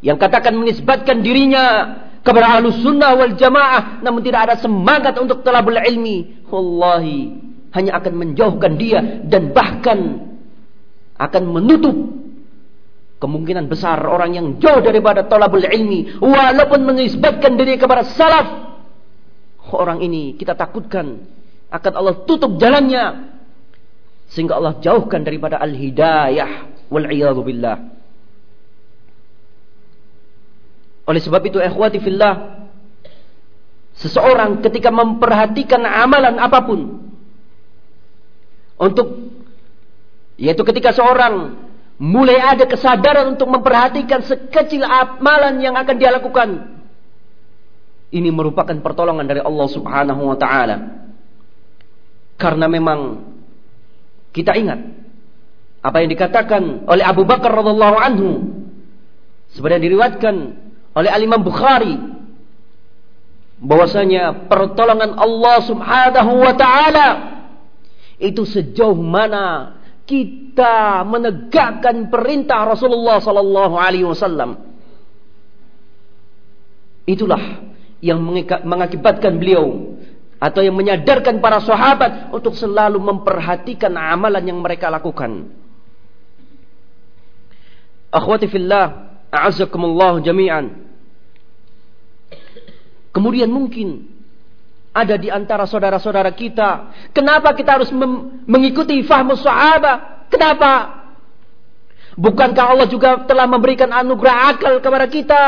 yang katakan menisbatkan dirinya kepada ahlu sunnah wal jamaah namun tidak ada semangat untuk talabul ilmi wallahi hanya akan menjauhkan dia dan bahkan akan menutup kemungkinan besar orang yang jauh daripada talabul ilmi walaupun menisbatkan diri kepada salaf. Orang ini kita takutkan akan Allah tutup jalannya sehingga Allah jauhkan daripada al-hidayah billah oleh sebab itu ikhwati fillah seseorang ketika memperhatikan amalan apa pun untuk yaitu ketika seorang mulai ada kesadaran untuk memperhatikan sekecil amalan yang akan dia lakukan. Ini merupakan pertolongan dari Allah Subhanahu wa taala. Karena memang kita ingat apa yang dikatakan oleh Abu Bakar radhiyallahu anhu sebenarnya diriwayatkan oleh Al Imam Bukhari bahwasanya pertolongan Allah Subhanahu wa taala itu sejauh mana kita menegakkan perintah Rasulullah sallallahu alaihi wasallam. Itulah yang mengakibatkan beliau atau yang menyadarkan para sahabat untuk selalu memperhatikan amalan yang mereka lakukan. Akhwati fillah, a'azzakumullah jami'an. Kemudian mungkin ada di antara saudara-saudara kita. Kenapa kita harus mengikuti fahmu sahabat? Kenapa? Bukankah Allah juga telah memberikan anugerah akal kepada kita?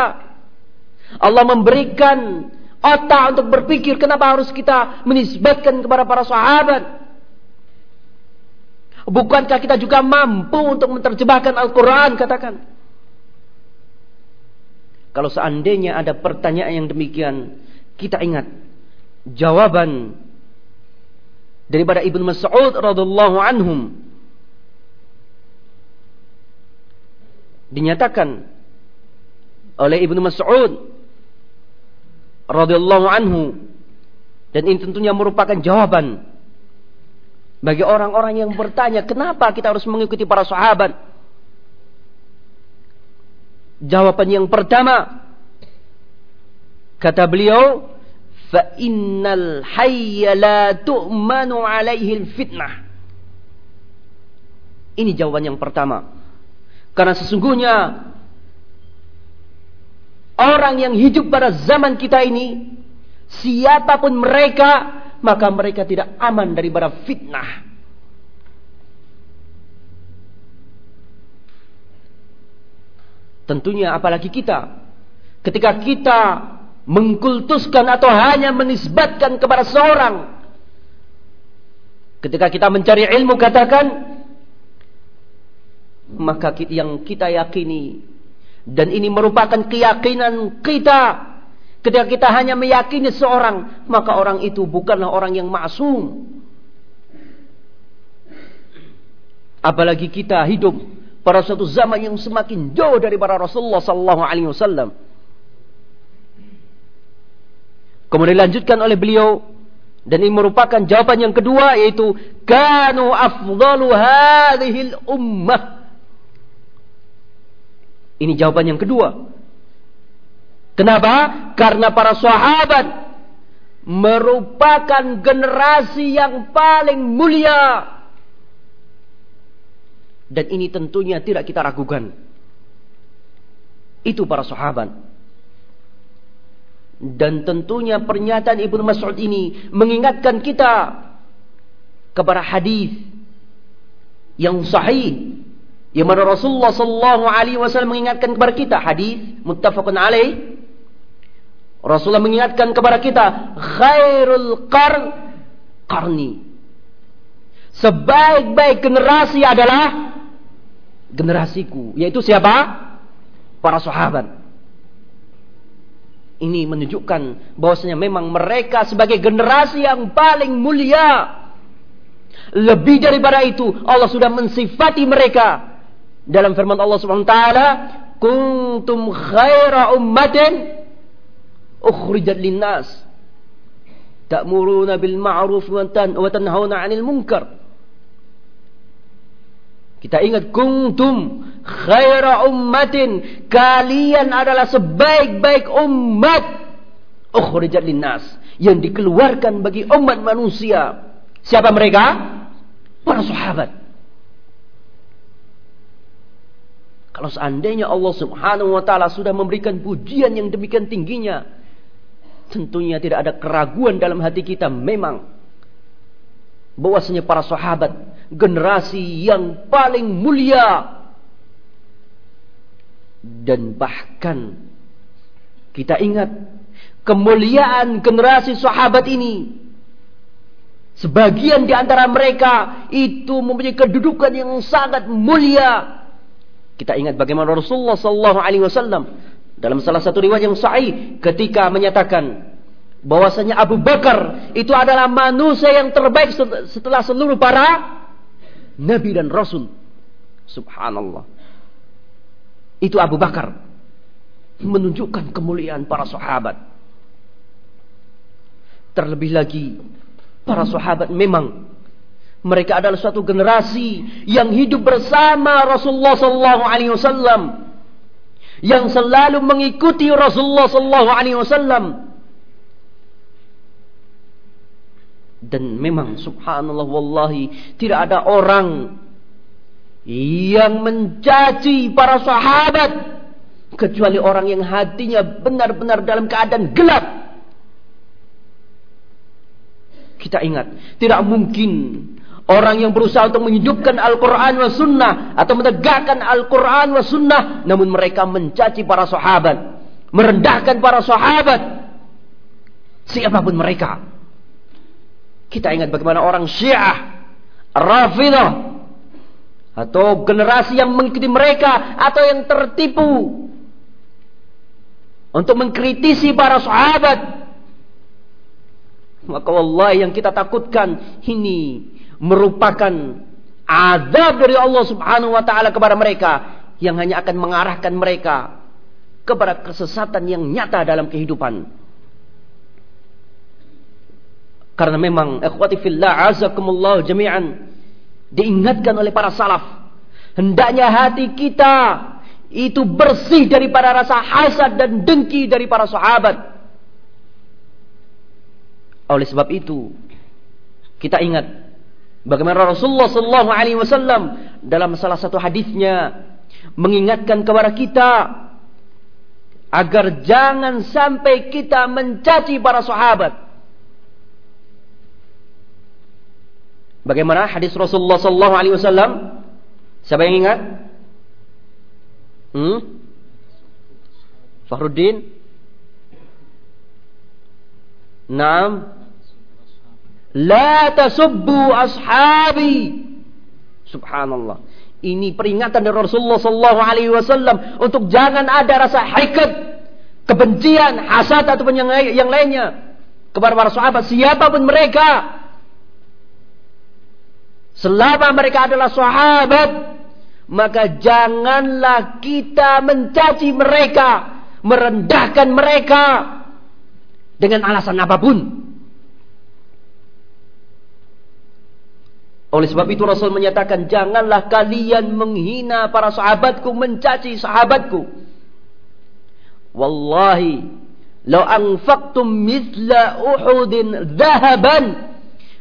Allah memberikan otak untuk berpikir. Kenapa harus kita menisbatkan kepada para sahabat? Bukankah kita juga mampu untuk menerjemahkan Al-Quran? Katakan. Kalau seandainya ada pertanyaan yang demikian, kita ingat jawaban daripada Ibnu Mas'ud radhiyallahu anhum dinyatakan oleh Ibnu Mas'ud radhiyallahu anhu dan ini tentunya merupakan jawaban bagi orang-orang yang bertanya kenapa kita harus mengikuti para sahabat jawaban yang pertama kata beliau fa innal hayya la tu'manu alaihi fitnah. Ini jawaban yang pertama. Karena sesungguhnya orang yang hidup pada zaman kita ini siapa pun mereka maka mereka tidak aman daripada fitnah. Tentunya apalagi kita ketika kita mengkultuskan atau hanya menisbatkan kepada seorang. Ketika kita mencari ilmu katakan maka yang kita yakini dan ini merupakan keyakinan kita ketika kita hanya meyakini seorang maka orang itu bukanlah orang yang maksum apalagi kita hidup pada suatu zaman yang semakin jauh dari para Rasulullah sallallahu alaihi wasallam Kemudian dilanjutkan oleh beliau dan ini merupakan jawaban yang kedua yaitu kanu afdalu hadhil ummah. Ini jawaban yang kedua. Kenapa? Karena para sahabat merupakan generasi yang paling mulia. Dan ini tentunya tidak kita ragukan. Itu para sahabat. Dan tentunya pernyataan Ibnu Mas'ud ini mengingatkan kita kepada hadis yang sahih yang mana Rasulullah sallallahu alaihi wasallam mengingatkan kepada kita hadis muttafaqun alaih Rasulullah mengingatkan kepada kita khairul qarn qarni. Sebaik-baik generasi adalah generasiku, yaitu siapa? Para sahabat. Ini menunjukkan bahwasanya memang mereka sebagai generasi yang paling mulia. Lebih daripada itu, Allah sudah mensifati mereka dalam firman Allah Subhanahu wa taala, "Kuntum khaira ummatin ukhrijat linnas ta'muruna bil ma'ruf wa tanhauna 'anil munkar." Kita ingat kuntum khaira ummatin. Kalian adalah sebaik-baik umat. Ukhrijat linnas. Yang dikeluarkan bagi umat manusia. Siapa mereka? Para sahabat. Kalau seandainya Allah subhanahu wa ta'ala sudah memberikan pujian yang demikian tingginya. Tentunya tidak ada keraguan dalam hati kita. Memang bahwasanya para sahabat generasi yang paling mulia dan bahkan kita ingat kemuliaan generasi sahabat ini sebagian di antara mereka itu mempunyai kedudukan yang sangat mulia kita ingat bagaimana Rasulullah sallallahu alaihi wasallam dalam salah satu riwayat yang sahih ketika menyatakan bahwasanya Abu Bakar itu adalah manusia yang terbaik setelah seluruh para nabi dan rasul. Subhanallah. Itu Abu Bakar menunjukkan kemuliaan para sahabat. Terlebih lagi para sahabat memang mereka adalah suatu generasi yang hidup bersama Rasulullah sallallahu alaihi wasallam yang selalu mengikuti Rasulullah sallallahu alaihi wasallam Dan memang subhanallah wallahi tidak ada orang yang mencaci para sahabat kecuali orang yang hatinya benar-benar dalam keadaan gelap. Kita ingat, tidak mungkin orang yang berusaha untuk menghidupkan Al-Quran wa Sunnah atau menegakkan Al-Quran wa Sunnah, namun mereka mencaci para sahabat, merendahkan para sahabat, siapa pun mereka. Kita ingat bagaimana orang Syiah, Rafidah, atau generasi yang mengikuti mereka atau yang tertipu untuk mengkritisi para sahabat. Maka Allah yang kita takutkan ini merupakan azab dari Allah Subhanahu wa taala kepada mereka yang hanya akan mengarahkan mereka kepada kesesatan yang nyata dalam kehidupan. Karena memang ikhwati fillah azakumullah jami'an diingatkan oleh para salaf hendaknya hati kita itu bersih daripada rasa hasad dan dengki dari para sahabat. Oleh sebab itu kita ingat bagaimana Rasulullah sallallahu alaihi wasallam dalam salah satu hadisnya mengingatkan kepada kita agar jangan sampai kita mencaci para sahabat Bagaimana hadis Rasulullah sallallahu alaihi wasallam? Siapa yang ingat? Hmm? Naam. La tasubbu ashabi. Subhanallah. Ini peringatan dari Rasulullah sallallahu alaihi wasallam untuk jangan ada rasa hikad, kebencian, hasad ataupun yang yang lainnya kepada para sahabat siapa pun mereka Selama mereka adalah sahabat, maka janganlah kita mencaci mereka, merendahkan mereka dengan alasan apa pun. Oleh sebab itu Rasul menyatakan janganlah kalian menghina para sahabatku, mencaci sahabatku. Wallahi, lau anfaqtum mithla Uhudin dhahaban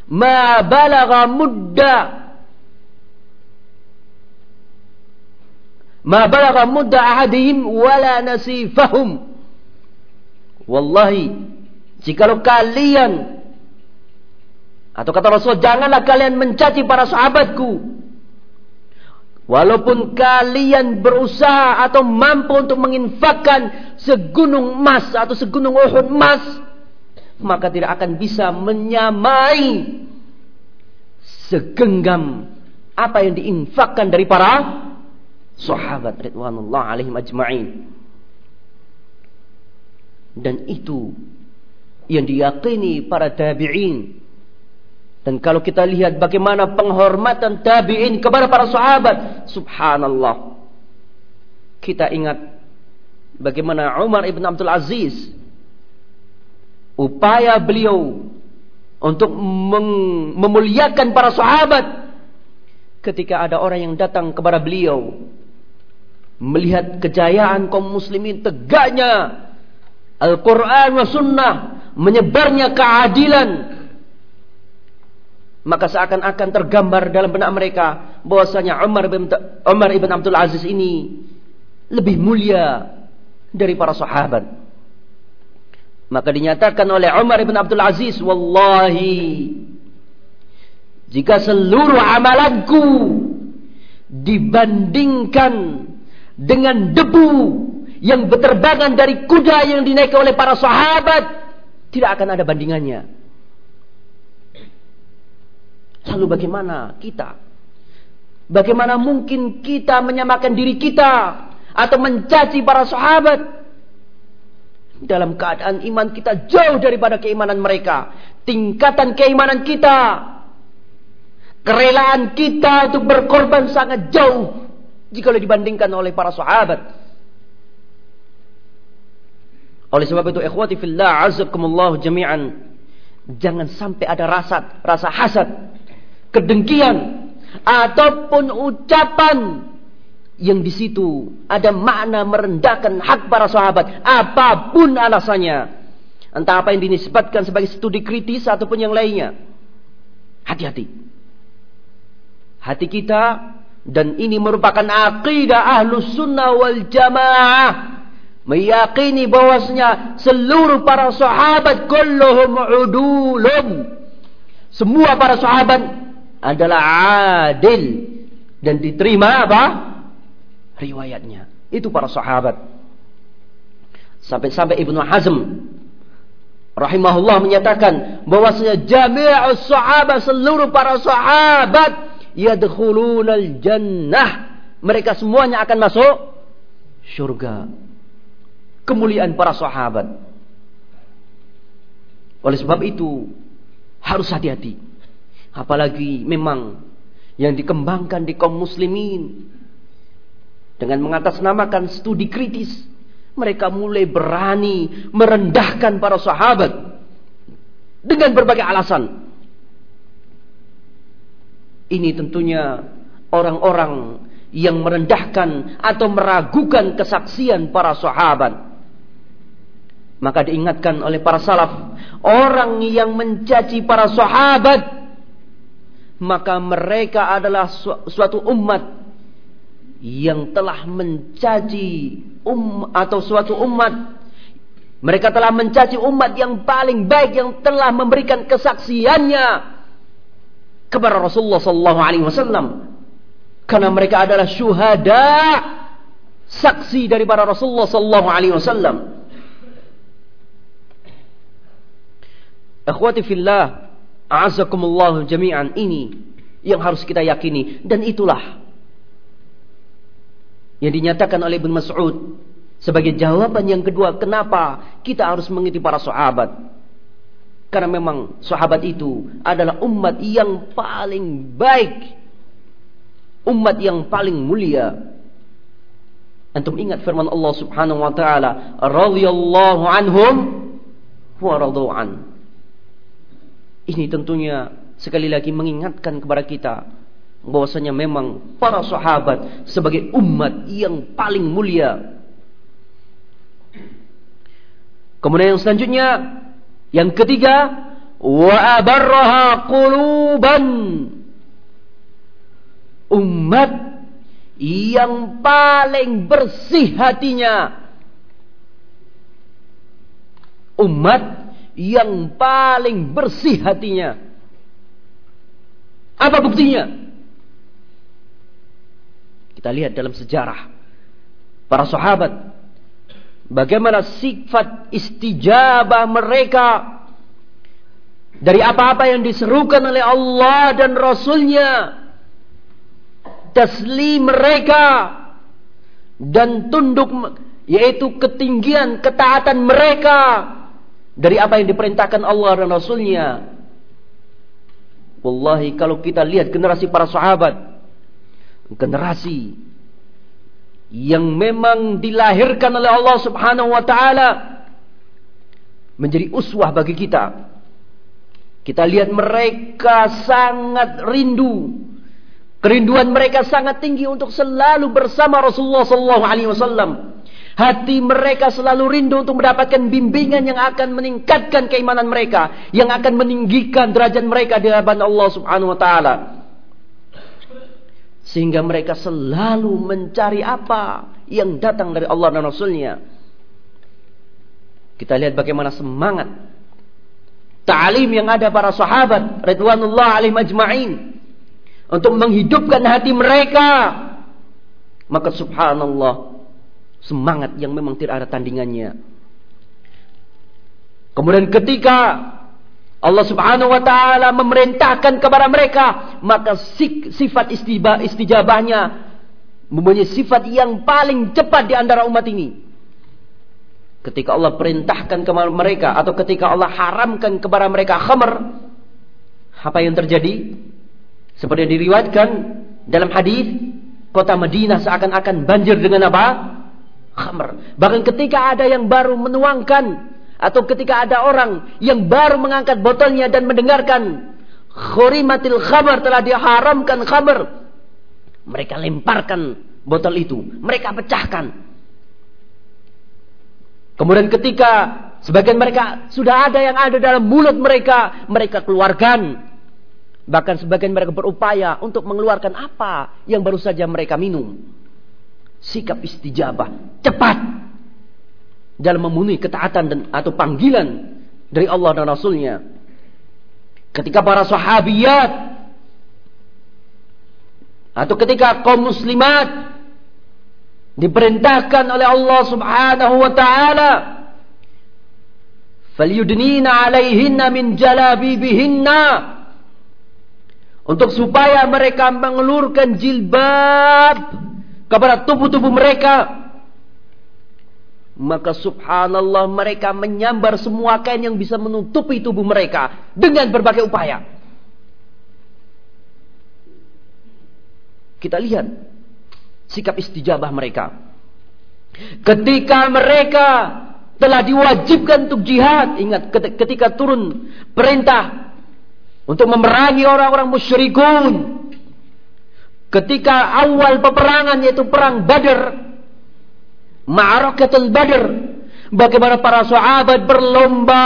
ma balagha mudda ma balagha mudda ahadihim wala nasifahum wallahi jikalau kalian atau kata Rasul janganlah kalian mencaci para sahabatku Walaupun kalian berusaha atau mampu untuk menginfakkan segunung emas atau segunung Uhud emas, maka tidak akan bisa menyamai segenggam apa yang diinfakkan dari para sahabat ridwanullah alaihim ajma'in. Dan itu yang diyakini para tabi'in. Dan kalau kita lihat bagaimana penghormatan tabi'in kepada para sahabat, subhanallah. Kita ingat bagaimana Umar ibn Abdul Aziz upaya beliau untuk memuliakan para sahabat ketika ada orang yang datang kepada beliau melihat kejayaan kaum muslimin tegaknya Al-Quran wa sunnah menyebarnya keadilan maka seakan-akan tergambar dalam benak mereka bahwasanya Umar bin Umar ibn Abdul Aziz ini lebih mulia dari para sahabat maka dinyatakan oleh Umar ibn Abdul Aziz wallahi jika seluruh amalanku dibandingkan dengan debu yang berterbangan dari kuda yang dinaiki oleh para sahabat, tidak akan ada bandingannya. Lalu bagaimana kita? Bagaimana mungkin kita menyamakan diri kita atau mencaci para sahabat? Dalam keadaan iman kita jauh daripada keimanan mereka. Tingkatan keimanan kita Kerelaan kita untuk berkorban sangat jauh jika dibandingkan oleh para sahabat. Oleh sebab itu ikhwati fillah azakumullah jami'an jangan sampai ada rasa rasa hasad, kedengkian ataupun ucapan yang di situ ada makna merendahkan hak para sahabat apa pun alasannya. Entah apa yang dinisbatkan sebagai studi kritis ataupun yang lainnya. Hati-hati hati kita dan ini merupakan akidah ahlus sunnah wal jamaah meyakini bahwasanya seluruh para sahabat kulluhum udulun semua para sahabat adalah adil dan diterima apa riwayatnya itu para sahabat sampai-sampai Ibnu Hazm rahimahullah menyatakan bahwasanya jami'us sahabat seluruh para sahabat yadkhulunal jannah. Mereka semuanya akan masuk surga. Kemuliaan para sahabat. Oleh sebab itu harus hati-hati. Apalagi memang yang dikembangkan di kaum muslimin dengan mengatasnamakan studi kritis mereka mulai berani merendahkan para sahabat dengan berbagai alasan ini tentunya orang-orang yang merendahkan atau meragukan kesaksian para sahabat. Maka diingatkan oleh para salaf, orang yang mencaci para sahabat maka mereka adalah suatu umat yang telah mencaci um atau suatu umat. Mereka telah mencaci umat yang paling baik yang telah memberikan kesaksiannya kepada Rasulullah sallallahu alaihi wasallam. Karena mereka adalah syuhada saksi daripada Rasulullah sallallahu alaihi wasallam. Akhwati fillah a'azzakumullah jami'an ini yang harus kita yakini dan itulah yang dinyatakan oleh Ibn Mas'ud sebagai jawaban yang kedua kenapa kita harus mengikuti para sahabat karena memang sahabat itu adalah umat yang paling baik. Umat yang paling mulia. Antum ingat firman Allah Subhanahu wa taala, radhiyallahu anhum wa radu'an. Ini tentunya sekali lagi mengingatkan kepada kita bahwasanya memang para sahabat sebagai umat yang paling mulia. Kemudian yang selanjutnya yang ketiga, wa abarraha quluban. Umat yang paling bersih hatinya. Umat yang paling bersih hatinya. Apa buktinya? Kita lihat dalam sejarah. Para sahabat Bagaimana sifat istijabah mereka? Dari apa-apa yang diserukan oleh Allah dan Rasulnya. Taslim mereka. Dan tunduk yaitu ketinggian ketaatan mereka dari apa yang diperintahkan Allah dan Rasulnya Wallahi kalau kita lihat generasi para sahabat generasi yang memang dilahirkan oleh Allah Subhanahu wa taala menjadi uswah bagi kita kita lihat mereka sangat rindu. Kerinduan mereka sangat tinggi untuk selalu bersama Rasulullah sallallahu alaihi wasallam. Hati mereka selalu rindu untuk mendapatkan bimbingan yang akan meningkatkan keimanan mereka, yang akan meninggikan derajat mereka di hadapan Allah Subhanahu wa taala. Sehingga mereka selalu mencari apa yang datang dari Allah dan Rasulnya. Kita lihat bagaimana semangat ta'lim yang ada para sahabat radhiyallahu alaihim ajma'in untuk menghidupkan hati mereka maka subhanallah semangat yang memang tidak ada tandingannya. Kemudian ketika Allah subhanahu wa ta'ala memerintahkan kepada mereka maka sifat istijabahnya mempunyai sifat yang paling cepat di antara umat ini. Ketika Allah perintahkan kepada mereka atau ketika Allah haramkan kepada mereka khamr apa yang terjadi? Seperti diriwayatkan dalam hadis kota Madinah seakan-akan banjir dengan apa khamr bahkan ketika ada yang baru menuangkan atau ketika ada orang yang baru mengangkat botolnya dan mendengarkan khurimatil khamr telah diharamkan khamr mereka lemparkan botol itu mereka pecahkan Kemudian ketika sebagian mereka sudah ada yang ada dalam mulut mereka, mereka keluarkan. Bahkan sebagian mereka berupaya untuk mengeluarkan apa yang baru saja mereka minum. Sikap istijabah cepat dalam memenuhi ketaatan dan atau panggilan dari Allah dan Rasulnya. Ketika para sahabiyat atau ketika kaum muslimat diperintahkan oleh Allah Subhanahu wa taala falyudnina alaihinna min jalabibihinna untuk supaya mereka mengelurkan jilbab kepada tubuh-tubuh mereka maka subhanallah mereka menyambar semua kain yang bisa menutupi tubuh mereka dengan berbagai upaya kita lihat sikap istijabah mereka. Ketika mereka telah diwajibkan untuk jihad, ingat ketika turun perintah untuk memerangi orang-orang musyrikun. Ketika awal peperangan yaitu perang Badar, Ma'arakatul Badar, bagaimana para sahabat berlomba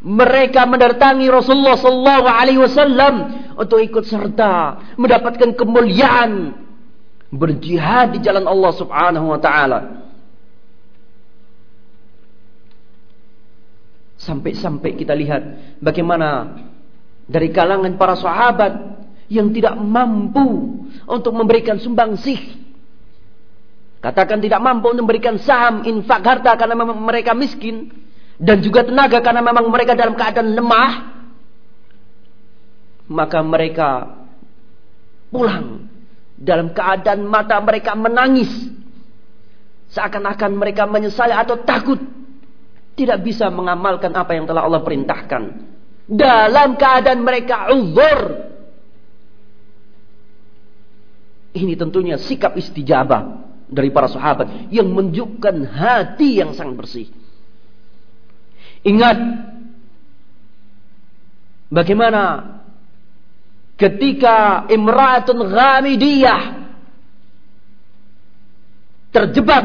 mereka mendatangi Rasulullah sallallahu alaihi wasallam untuk ikut serta mendapatkan kemuliaan berjihad di jalan Allah Subhanahu wa taala. Sampai-sampai kita lihat bagaimana dari kalangan para sahabat yang tidak mampu untuk memberikan sumbangsih. Katakan tidak mampu untuk memberikan saham, infak harta karena mereka miskin dan juga tenaga karena memang mereka dalam keadaan lemah, maka mereka pulang dalam keadaan mata mereka menangis. Seakan-akan mereka menyesal atau takut tidak bisa mengamalkan apa yang telah Allah perintahkan. Dalam keadaan mereka uzur. Ini tentunya sikap istijabah dari para sahabat yang menunjukkan hati yang sangat bersih. Ingat bagaimana ketika imra'atun ghamidiyah terjebak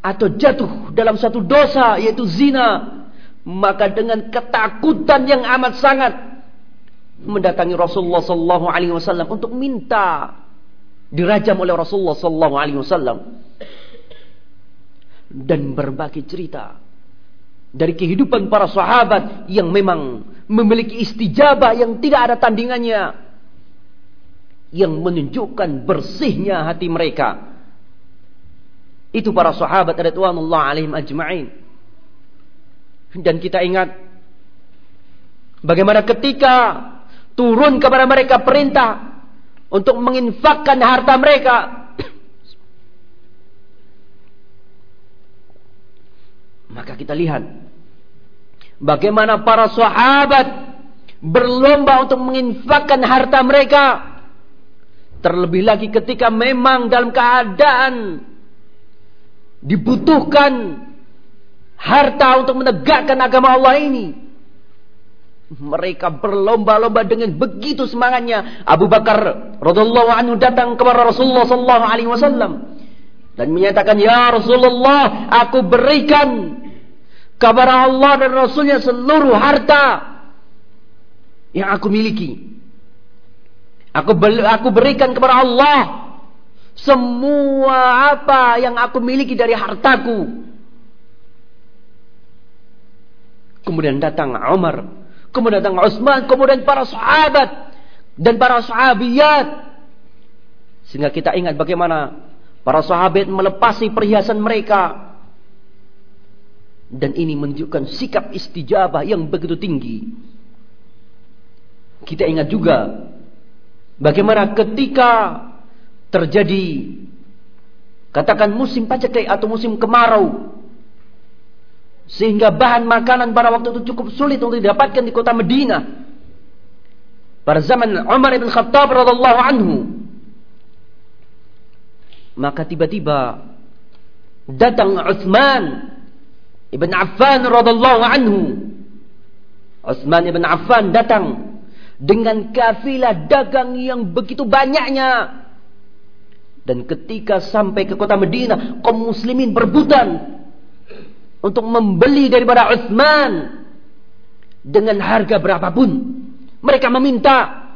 atau jatuh dalam satu dosa yaitu zina maka dengan ketakutan yang amat sangat mendatangi Rasulullah sallallahu alaihi wasallam untuk minta dirajam oleh Rasulullah sallallahu alaihi wasallam dan berbagi cerita dari kehidupan para sahabat yang memang memiliki istijabah yang tidak ada tandingannya yang menunjukkan bersihnya hati mereka. Itu para sahabat radhiyallahu alaihim ajma'in. Dan kita ingat Bagaimana ketika turun kepada mereka perintah untuk menginfakkan harta mereka. Maka kita lihat bagaimana para sahabat berlomba untuk menginfakkan harta mereka. Terlebih lagi ketika memang dalam keadaan dibutuhkan harta untuk menegakkan agama Allah ini. Mereka berlomba-lomba dengan begitu semangatnya. Abu Bakar radhiallahu anhu datang kepada Rasulullah sallallahu alaihi wasallam dan menyatakan, "Ya Rasulullah, aku berikan kepada Allah dan Rasulnya seluruh harta yang aku miliki. Aku aku berikan kepada Allah semua apa yang aku miliki dari hartaku." Kemudian datang Umar kemudian datang Utsman, kemudian para sahabat dan para sahabiyat. Sehingga kita ingat bagaimana para sahabat melepasi perhiasan mereka. Dan ini menunjukkan sikap istijabah yang begitu tinggi. Kita ingat juga bagaimana ketika terjadi katakan musim paceklik atau musim kemarau sehingga bahan makanan pada waktu itu cukup sulit untuk didapatkan di kota Medina. Pada zaman Umar bin Khattab radhiallahu anhu. Maka tiba-tiba datang Utsman ibn Affan radhiallahu anhu. Utsman ibn Affan datang dengan kafilah dagang yang begitu banyaknya. Dan ketika sampai ke kota Medina, kaum muslimin berbutan untuk membeli daripada Utsman dengan harga berapapun. Mereka meminta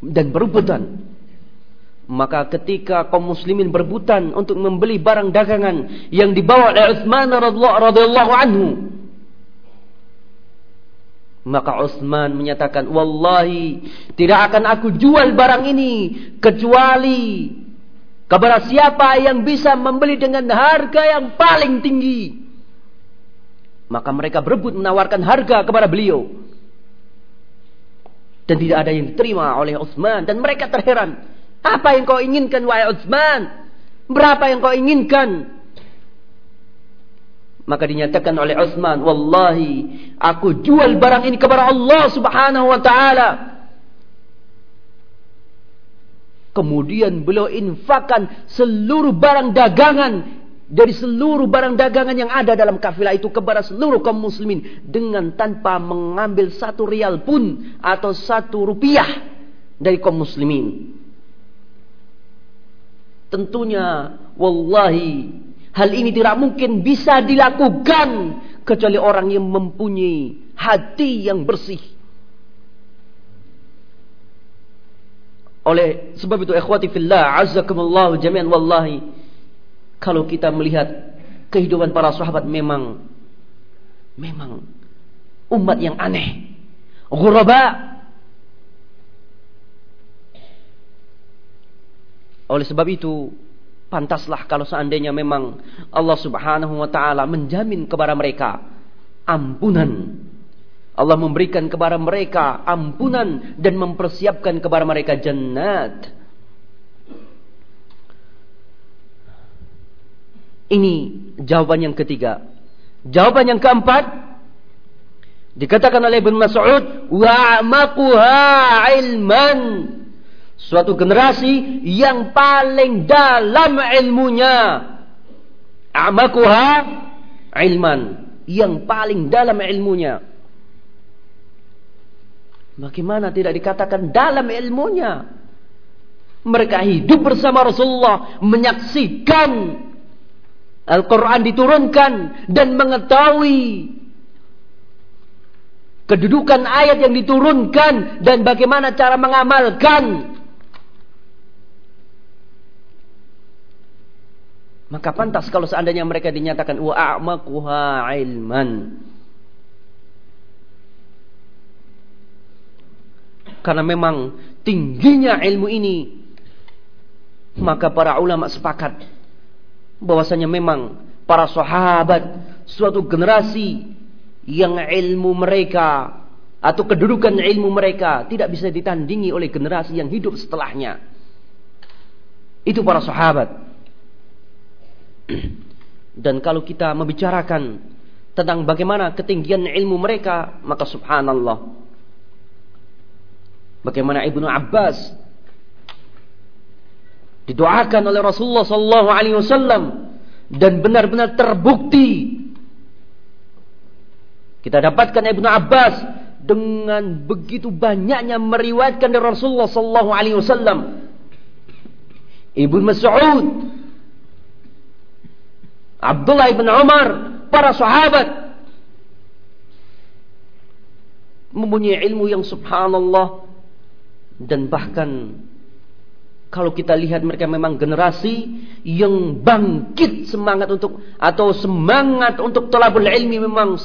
dan berebutan. Maka ketika kaum muslimin berebutan untuk membeli barang dagangan yang dibawa oleh Utsman radhiyallahu anhu, maka Utsman menyatakan, "Wallahi, tidak akan aku jual barang ini kecuali kepada siapa yang bisa membeli dengan harga yang paling tinggi. Maka mereka berebut menawarkan harga kepada beliau. Dan tidak ada yang diterima oleh Utsman. Dan mereka terheran. Apa yang kau inginkan wahai Utsman? Berapa yang kau inginkan? Maka dinyatakan oleh Utsman, Wallahi, aku jual barang ini kepada Allah subhanahu wa ta'ala. Kemudian beliau infakkan seluruh barang dagangan dari seluruh barang dagangan yang ada dalam kafilah itu kepada seluruh kaum muslimin dengan tanpa mengambil satu rial pun atau satu rupiah dari kaum muslimin. Tentunya wallahi hal ini tidak mungkin bisa dilakukan kecuali orang yang mempunyai hati yang bersih Oleh sebab itu ikhwati fillah azzakumullah jami'an wallahi kalau kita melihat kehidupan para sahabat memang memang umat yang aneh. Ghuraba. Oleh sebab itu pantaslah kalau seandainya memang Allah Subhanahu wa taala menjamin kepada mereka ampunan Allah memberikan kepada mereka ampunan dan mempersiapkan kepada mereka jannat. Ini jawaban yang ketiga. Jawaban yang keempat dikatakan oleh Ibn Mas'ud wa'maquha ilman. Suatu generasi yang paling dalam ilmunya. A'maquha ilman, yang paling dalam ilmunya. Bagaimana tidak dikatakan dalam ilmunya? Mereka hidup bersama Rasulullah, menyaksikan Al-Quran diturunkan dan mengetahui kedudukan ayat yang diturunkan dan bagaimana cara mengamalkan. Maka pantas kalau seandainya mereka dinyatakan wa'amakuha ilman. Karena memang tingginya ilmu ini. Maka para ulama sepakat. bahwasanya memang para sahabat. Suatu generasi yang ilmu mereka atau kedudukan ilmu mereka tidak bisa ditandingi oleh generasi yang hidup setelahnya. Itu para sahabat. Dan kalau kita membicarakan tentang bagaimana ketinggian ilmu mereka, maka subhanallah. Bagaimana Ibnu Abbas didoakan oleh Rasulullah sallallahu alaihi wasallam dan benar-benar terbukti kita dapatkan Ibnu Abbas dengan begitu banyaknya meriwayatkan dari Rasulullah sallallahu alaihi wasallam. Ibnu Mas'ud, Abdullah bin Umar, para sahabat mempunyai ilmu yang subhanallah dan bahkan kalau kita lihat mereka memang generasi yang bangkit semangat untuk atau semangat untuk tolabul ilmi memang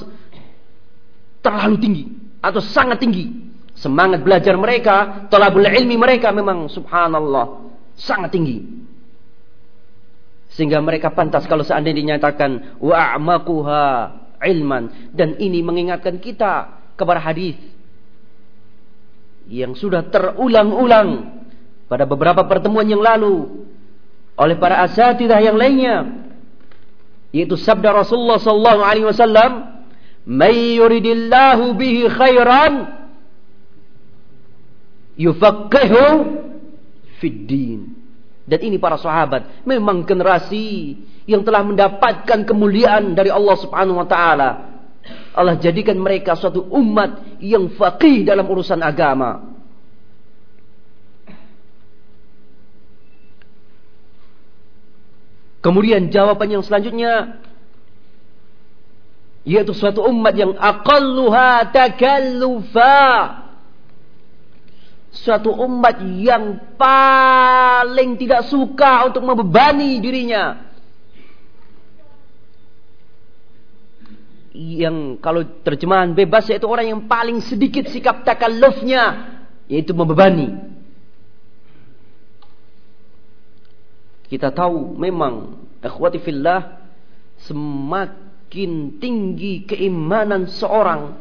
terlalu tinggi atau sangat tinggi. Semangat belajar mereka, tolabul ilmi mereka memang subhanallah sangat tinggi. Sehingga mereka pantas kalau seandainya dinyatakan wa'amakuha ilman dan ini mengingatkan kita kepada hadis yang sudah terulang-ulang pada beberapa pertemuan yang lalu oleh para asatidah yang lainnya yaitu sabda Rasulullah sallallahu alaihi wasallam "Man yuridillahu bihi khairan yufaqihu fid din." Dan ini para sahabat memang generasi yang telah mendapatkan kemuliaan dari Allah Subhanahu wa taala. Allah jadikan mereka suatu umat yang faqih dalam urusan agama. Kemudian jawaban yang selanjutnya yaitu suatu umat yang aqalluha takallufa suatu umat yang paling tidak suka untuk membebani dirinya yang kalau terjemahan bebas yaitu orang yang paling sedikit sikap takallufnya yaitu membebani kita tahu memang ikhwati fillah semakin tinggi keimanan seorang,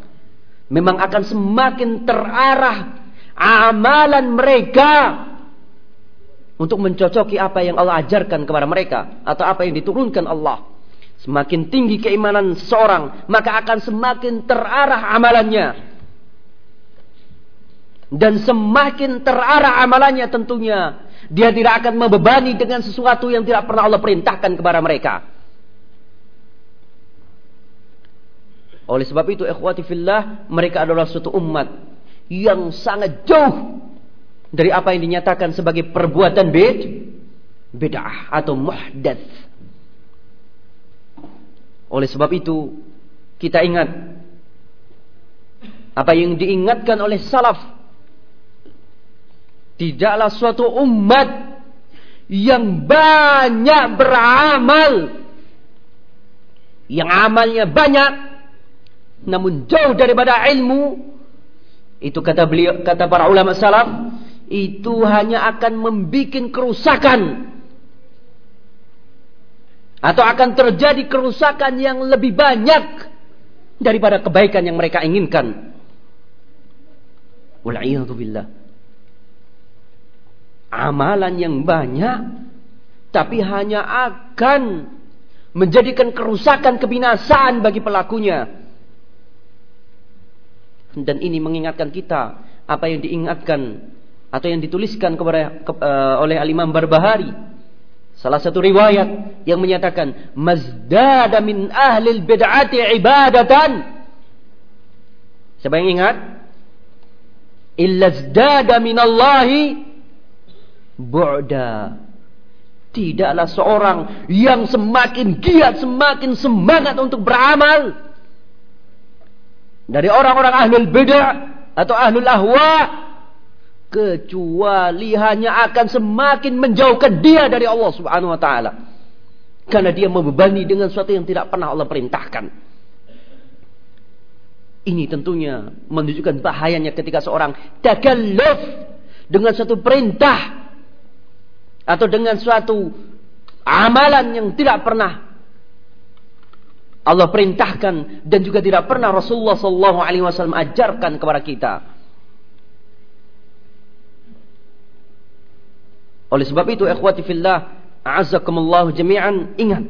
memang akan semakin terarah amalan mereka untuk mencocoki apa yang Allah ajarkan kepada mereka atau apa yang diturunkan Allah. Semakin tinggi keimanan seorang, maka akan semakin terarah amalannya. Dan semakin terarah amalannya tentunya dia tidak akan membebani dengan sesuatu yang tidak pernah Allah perintahkan kepada mereka. Oleh sebab itu ikhwati fillah mereka adalah suatu umat yang sangat jauh dari apa yang dinyatakan sebagai perbuatan bid bid'ah atau muhdats. Oleh sebab itu kita ingat apa yang diingatkan oleh salaf tidaklah suatu umat yang banyak beramal. Yang amalnya banyak namun jauh daripada ilmu itu kata beliau kata para ulama salaf itu hanya akan membuat kerusakan atau akan terjadi kerusakan yang lebih banyak daripada kebaikan yang mereka inginkan. Wal'iyadzubillah. Amalan yang banyak tapi hanya akan menjadikan kerusakan kebinasaan bagi pelakunya. Dan ini mengingatkan kita apa yang diingatkan atau yang dituliskan kepada ke, uh, oleh Al-Imam Barbahari. Salah satu riwayat yang menyatakan mazdada min ahli bid'ati ibadatan. Siapa yang ingat? Illa zdada min Allahi bu'da. Tidaklah seorang yang semakin giat, semakin semangat untuk beramal dari orang-orang ahlul bid'ah atau ahlul ahwa kecuali hanya akan semakin menjauhkan dia dari Allah Subhanahu wa taala. Karena dia membebani dengan sesuatu yang tidak pernah Allah perintahkan. Ini tentunya menunjukkan bahayanya ketika seorang takalluf dengan suatu perintah atau dengan suatu amalan yang tidak pernah Allah perintahkan dan juga tidak pernah Rasulullah sallallahu alaihi wasallam ajarkan kepada kita. Oleh sebab itu ikhwati fillah, a'azzakumullah jami'an, ingat.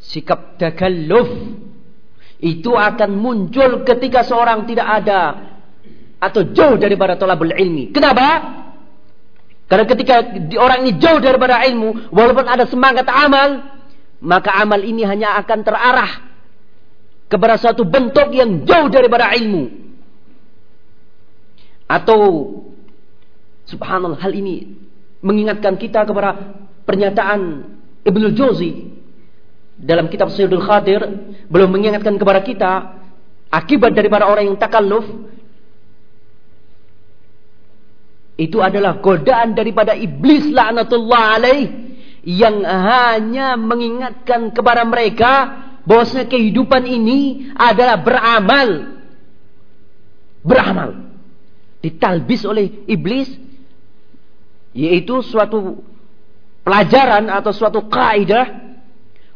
Sikap takalluf itu akan muncul ketika seorang tidak ada atau jauh daripada tolabul ilmi. Kenapa? Karena ketika orang ini jauh daripada ilmu, walaupun ada semangat amal, maka amal ini hanya akan terarah kepada suatu bentuk yang jauh daripada ilmu. Atau subhanallah hal ini mengingatkan kita kepada pernyataan Ibnu Jauzi dalam kitab Sayyidul Khadir belum mengingatkan kepada kita akibat daripada orang yang takalluf itu adalah godaan daripada iblis laknatullah alaih yang hanya mengingatkan kepada mereka bahwasanya kehidupan ini adalah beramal. Beramal. Ditalbis oleh iblis yaitu suatu pelajaran atau suatu kaidah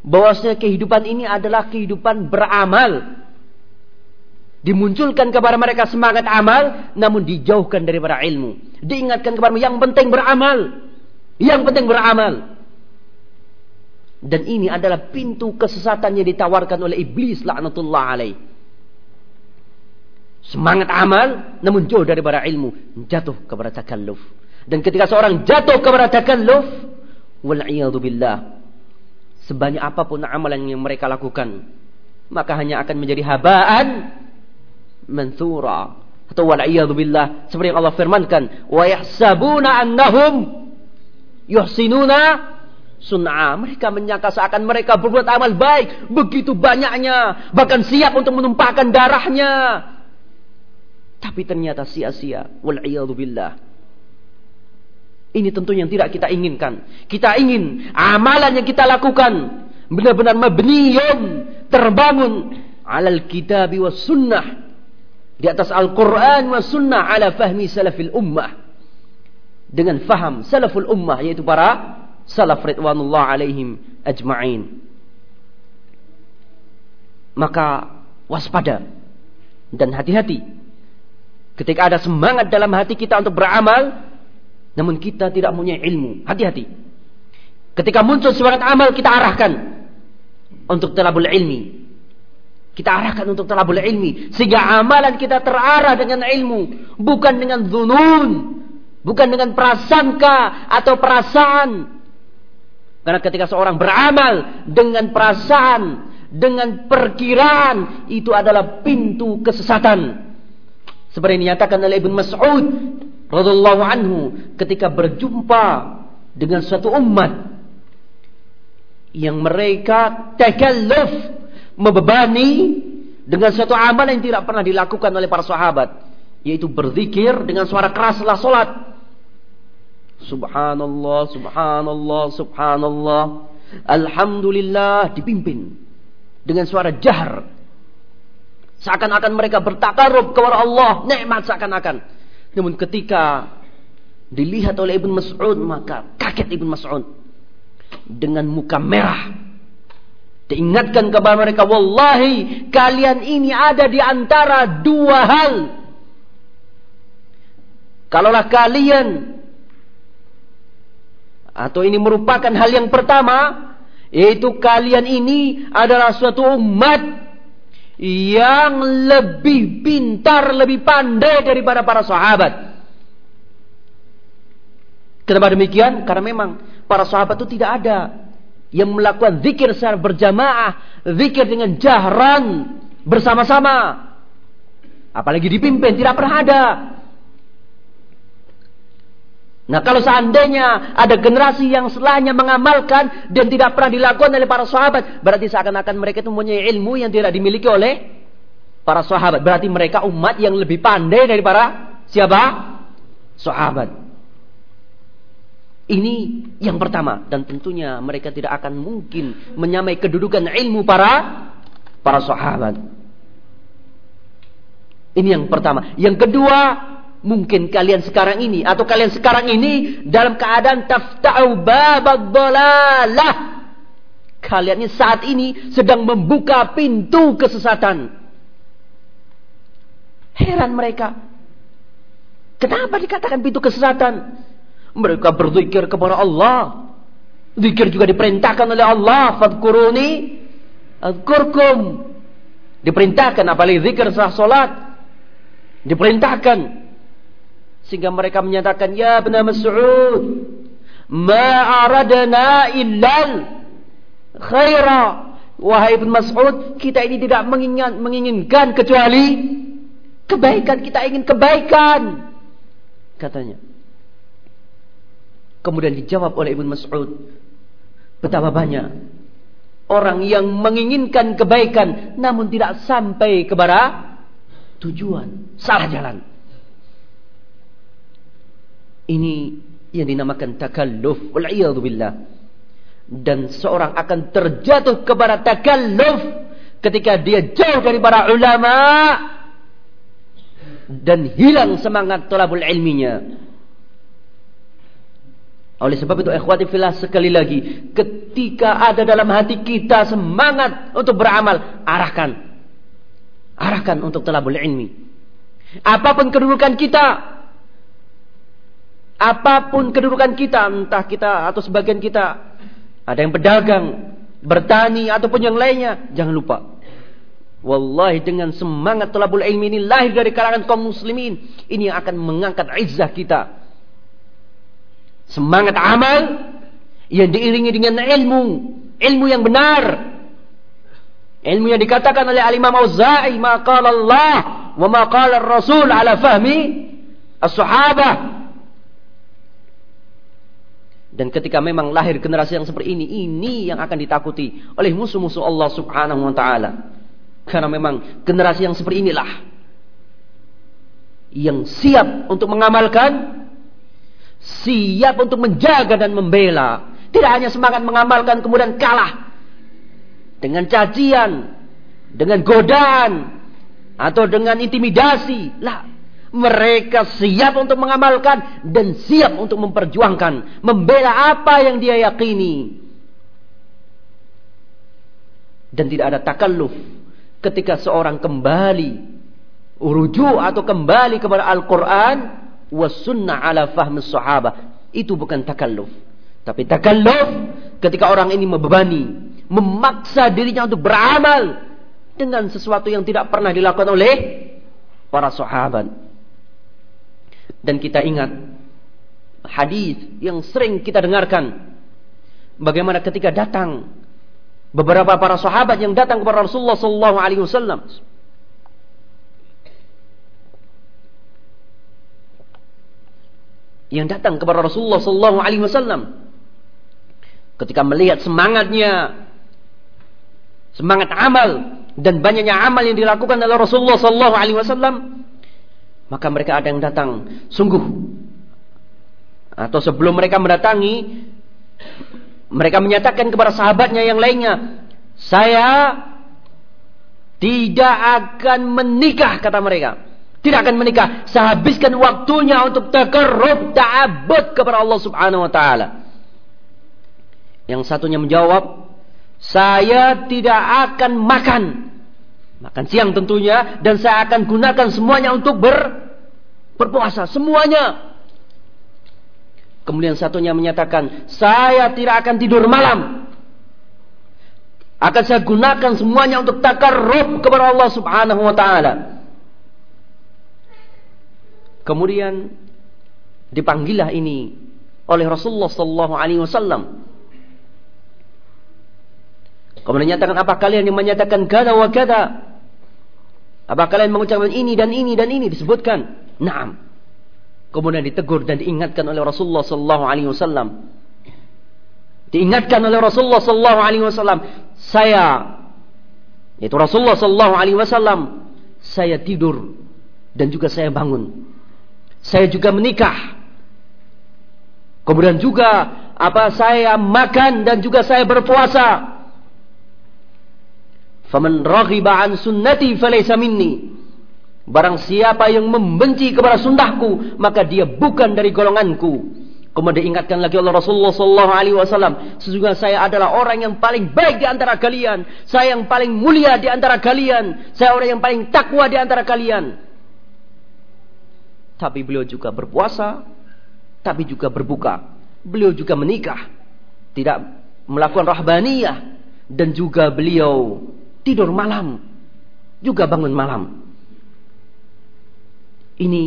bahwasanya kehidupan ini adalah kehidupan beramal Dimunculkan kepada mereka semangat amal, namun dijauhkan daripada ilmu. Diingatkan kepada yang penting beramal. Yang penting beramal. Dan ini adalah pintu kesesatan yang ditawarkan oleh iblis laknatullah alaih. Semangat amal, namun jauh daripada ilmu. Jatuh kepada takalluf. Dan ketika seorang jatuh kepada takalluf, billah. Sebanyak apa pun amalan yang mereka lakukan, maka hanya akan menjadi habaan mansura atau wal billah. Seperti yang Allah firmankan wa yahsabuna annahum yuhsinuna sun'a. Mereka menyangka seakan mereka berbuat amal baik begitu banyaknya bahkan siap untuk menumpahkan darahnya. Tapi ternyata sia-sia wal billah ini tentu yang tidak kita inginkan. Kita ingin amalan yang kita lakukan benar-benar mabniyun terbangun alal kitabi was sunnah di atas Al-Quran sunnah ala fahmi salafil ummah. Dengan faham salaful ummah yaitu para salaf ridwanullah alaihim ajma'in. Maka waspada dan hati-hati ketika ada semangat dalam hati kita untuk beramal namun kita tidak punya ilmu hati-hati ketika muncul semangat amal kita arahkan untuk terabul ilmi kita arahkan untuk talabul ilmi. Sehingga amalan kita terarah dengan ilmu. Bukan dengan zunun. Bukan dengan prasangka atau perasaan. Karena ketika seorang beramal dengan perasaan, dengan perkiraan, itu adalah pintu kesesatan. Seperti yang dinyatakan oleh Ibn Mas'ud radhiyallahu anhu ketika berjumpa dengan suatu umat yang mereka takalluf membebani dengan suatu amal yang tidak pernah dilakukan oleh para sahabat yaitu berzikir dengan suara keras setelah salat subhanallah subhanallah subhanallah. Alhamdulillah dipimpin dengan suara jahar. Seakan-akan mereka bertakarub kepada Allah nikmat seakan-akan namun ketika dilihat oleh Ibn Mas'ud maka kaget Ibn Mas'ud dengan muka merah Diingatkan kepada mereka, Wallahi kalian ini ada di antara dua hal. Kalaulah kalian atau ini merupakan hal yang pertama, yaitu kalian ini adalah suatu umat yang lebih pintar, lebih pandai daripada para sahabat. Kenapa demikian? Karena memang para sahabat itu tidak ada yang melakukan zikir secara berjamaah, zikir dengan jahran bersama-sama. Apalagi dipimpin tidak pernah ada. Nah kalau seandainya ada generasi yang setelahnya mengamalkan dan tidak pernah dilakukan oleh para sahabat, berarti seakan-akan mereka itu mempunyai ilmu yang tidak dimiliki oleh para sahabat. Berarti mereka umat yang lebih pandai dari para siapa? Sahabat. Ini yang pertama dan tentunya mereka tidak akan mungkin menyamai kedudukan ilmu para para sahabat. Ini yang pertama. Yang kedua, mungkin kalian sekarang ini atau kalian sekarang ini dalam keadaan tafta'u babad. Kalian ini saat ini sedang membuka pintu kesesatan. Heran mereka. Kenapa dikatakan pintu kesesatan? Mereka berzikir kepada Allah. Zikir juga diperintahkan oleh Allah. Fadkuruni adkurkum. Diperintahkan apalagi zikir sah solat. Diperintahkan. Sehingga mereka menyatakan, Ya benar Mas'ud. Ma'aradana illal khaira. Wahai Ibn Mas'ud, kita ini tidak mengingat, menginginkan kecuali kebaikan. Kita ingin kebaikan. Katanya. Kemudian dijawab oleh Ibn Mas'ud. Betapa banyak orang yang menginginkan kebaikan namun tidak sampai kepada tujuan, salah jalan. Ini yang dinamakan takalluf wal billah dan seorang akan terjatuh kepada takalluf ketika dia jauh dari para ulama dan hilang semangat talabul ilminya. Oleh sebab itu ikhwati fillah sekali lagi ketika ada dalam hati kita semangat untuk beramal arahkan arahkan untuk talabul ilmi. Apa pun kedudukan kita apa pun kedudukan kita entah kita atau sebagian kita ada yang pedagang, bertani ataupun yang lainnya, jangan lupa. Wallahi dengan semangat tolabul ilmi ini lahir dari kalangan kaum muslimin. Ini yang akan mengangkat izzah kita. Semangat amal yang diiringi dengan ilmu. Ilmu yang benar. Ilmu yang dikatakan oleh Al-Imam Auza'i. Allah wa ma qala Rasul ala fahmi as-sahabah. Dan ketika memang lahir generasi yang seperti ini, ini yang akan ditakuti oleh musuh-musuh Allah Subhanahu wa taala. Karena memang generasi yang seperti inilah yang siap untuk mengamalkan, siap untuk menjaga dan membela. Tidak hanya semangat mengamalkan kemudian kalah dengan cacian, dengan godaan atau dengan intimidasi. Lah, mereka siap untuk mengamalkan dan siap untuk memperjuangkan, membela apa yang dia yakini. Dan tidak ada takalluf ketika seorang kembali uruju atau kembali kepada Al-Quran was sunnah ala fahmi sahabah. Itu bukan takalluf. Tapi takalluf ketika orang ini membebani, memaksa dirinya untuk beramal dengan sesuatu yang tidak pernah dilakukan oleh para sahabat. Dan kita ingat hadis yang sering kita dengarkan. Bagaimana ketika datang beberapa para sahabat yang datang kepada Rasulullah sallallahu alaihi wasallam. Yang datang kepada Rasulullah sallallahu alaihi wasallam. Ketika melihat semangatnya semangat amal dan banyaknya amal yang dilakukan oleh Rasulullah sallallahu alaihi wasallam maka mereka ada yang datang. Sungguh. Atau sebelum mereka mendatangi mereka menyatakan kepada sahabatnya yang lainnya saya tidak akan menikah kata mereka. Tidak akan menikah. Saya habiskan waktunya untuk takarrub ta'abbud kepada Allah Subhanahu wa taala. Yang satunya menjawab saya tidak akan makan Makan siang tentunya dan saya akan gunakan semuanya untuk ber, berpuasa semuanya. Kemudian satunya menyatakan, saya tidak akan tidur malam. Akan saya gunakan semuanya untuk takarrub kepada Allah Subhanahu wa taala. Kemudian dipanggillah ini oleh Rasulullah sallallahu alaihi wasallam. Kemudian menyatakan apa kalian yang menyatakan kada wa kada? Apa kalian mengucapkan ini dan ini dan ini disebutkan? Naam. Kemudian ditegur dan diingatkan oleh Rasulullah sallallahu alaihi wasallam. Diingatkan oleh Rasulullah sallallahu alaihi wasallam, saya itu Rasulullah sallallahu alaihi wasallam, saya tidur dan juga saya bangun. Saya juga menikah. Kemudian juga apa saya makan dan juga saya berpuasa. Faman raghiba an sunnati falaysa minni. Barang siapa yang membenci kepada sunnahku, maka dia bukan dari golonganku. Kemudian diingatkan lagi oleh Rasulullah sallallahu alaihi wasallam, sesungguhnya saya adalah orang yang paling baik di antara kalian, saya yang paling mulia di antara kalian, saya orang yang paling takwa di antara kalian. Tapi beliau juga berpuasa, tapi juga berbuka. Beliau juga menikah, tidak melakukan rahbaniyah dan juga beliau tidur malam, juga bangun malam. Ini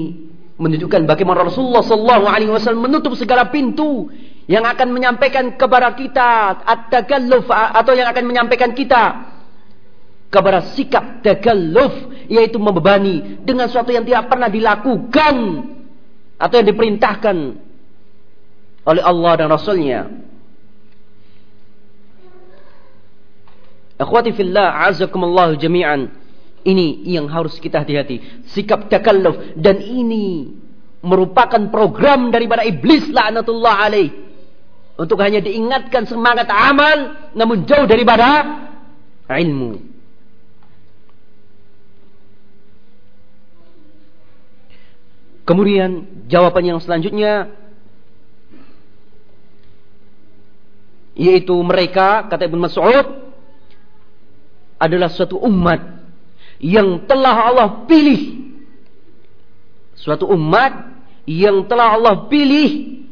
menunjukkan bagaimana Rasulullah Sallallahu Alaihi Wasallam menutup segala pintu yang akan menyampaikan kepada kita at-takalluf atau yang akan menyampaikan kita kepada sikap takalluf yaitu membebani dengan sesuatu yang tidak pernah dilakukan atau yang diperintahkan oleh Allah dan Rasulnya. Akhwati fillah, azakumullah jami'an. Ini yang harus kita hati-hati. Sikap takalluf. Dan ini merupakan program daripada iblis la'natullah alaih. Untuk hanya diingatkan semangat amal. Namun jauh daripada ilmu. Kemudian jawaban yang selanjutnya yaitu mereka kata Ibn Mas'ud adalah suatu umat yang telah Allah pilih. Suatu umat yang telah Allah pilih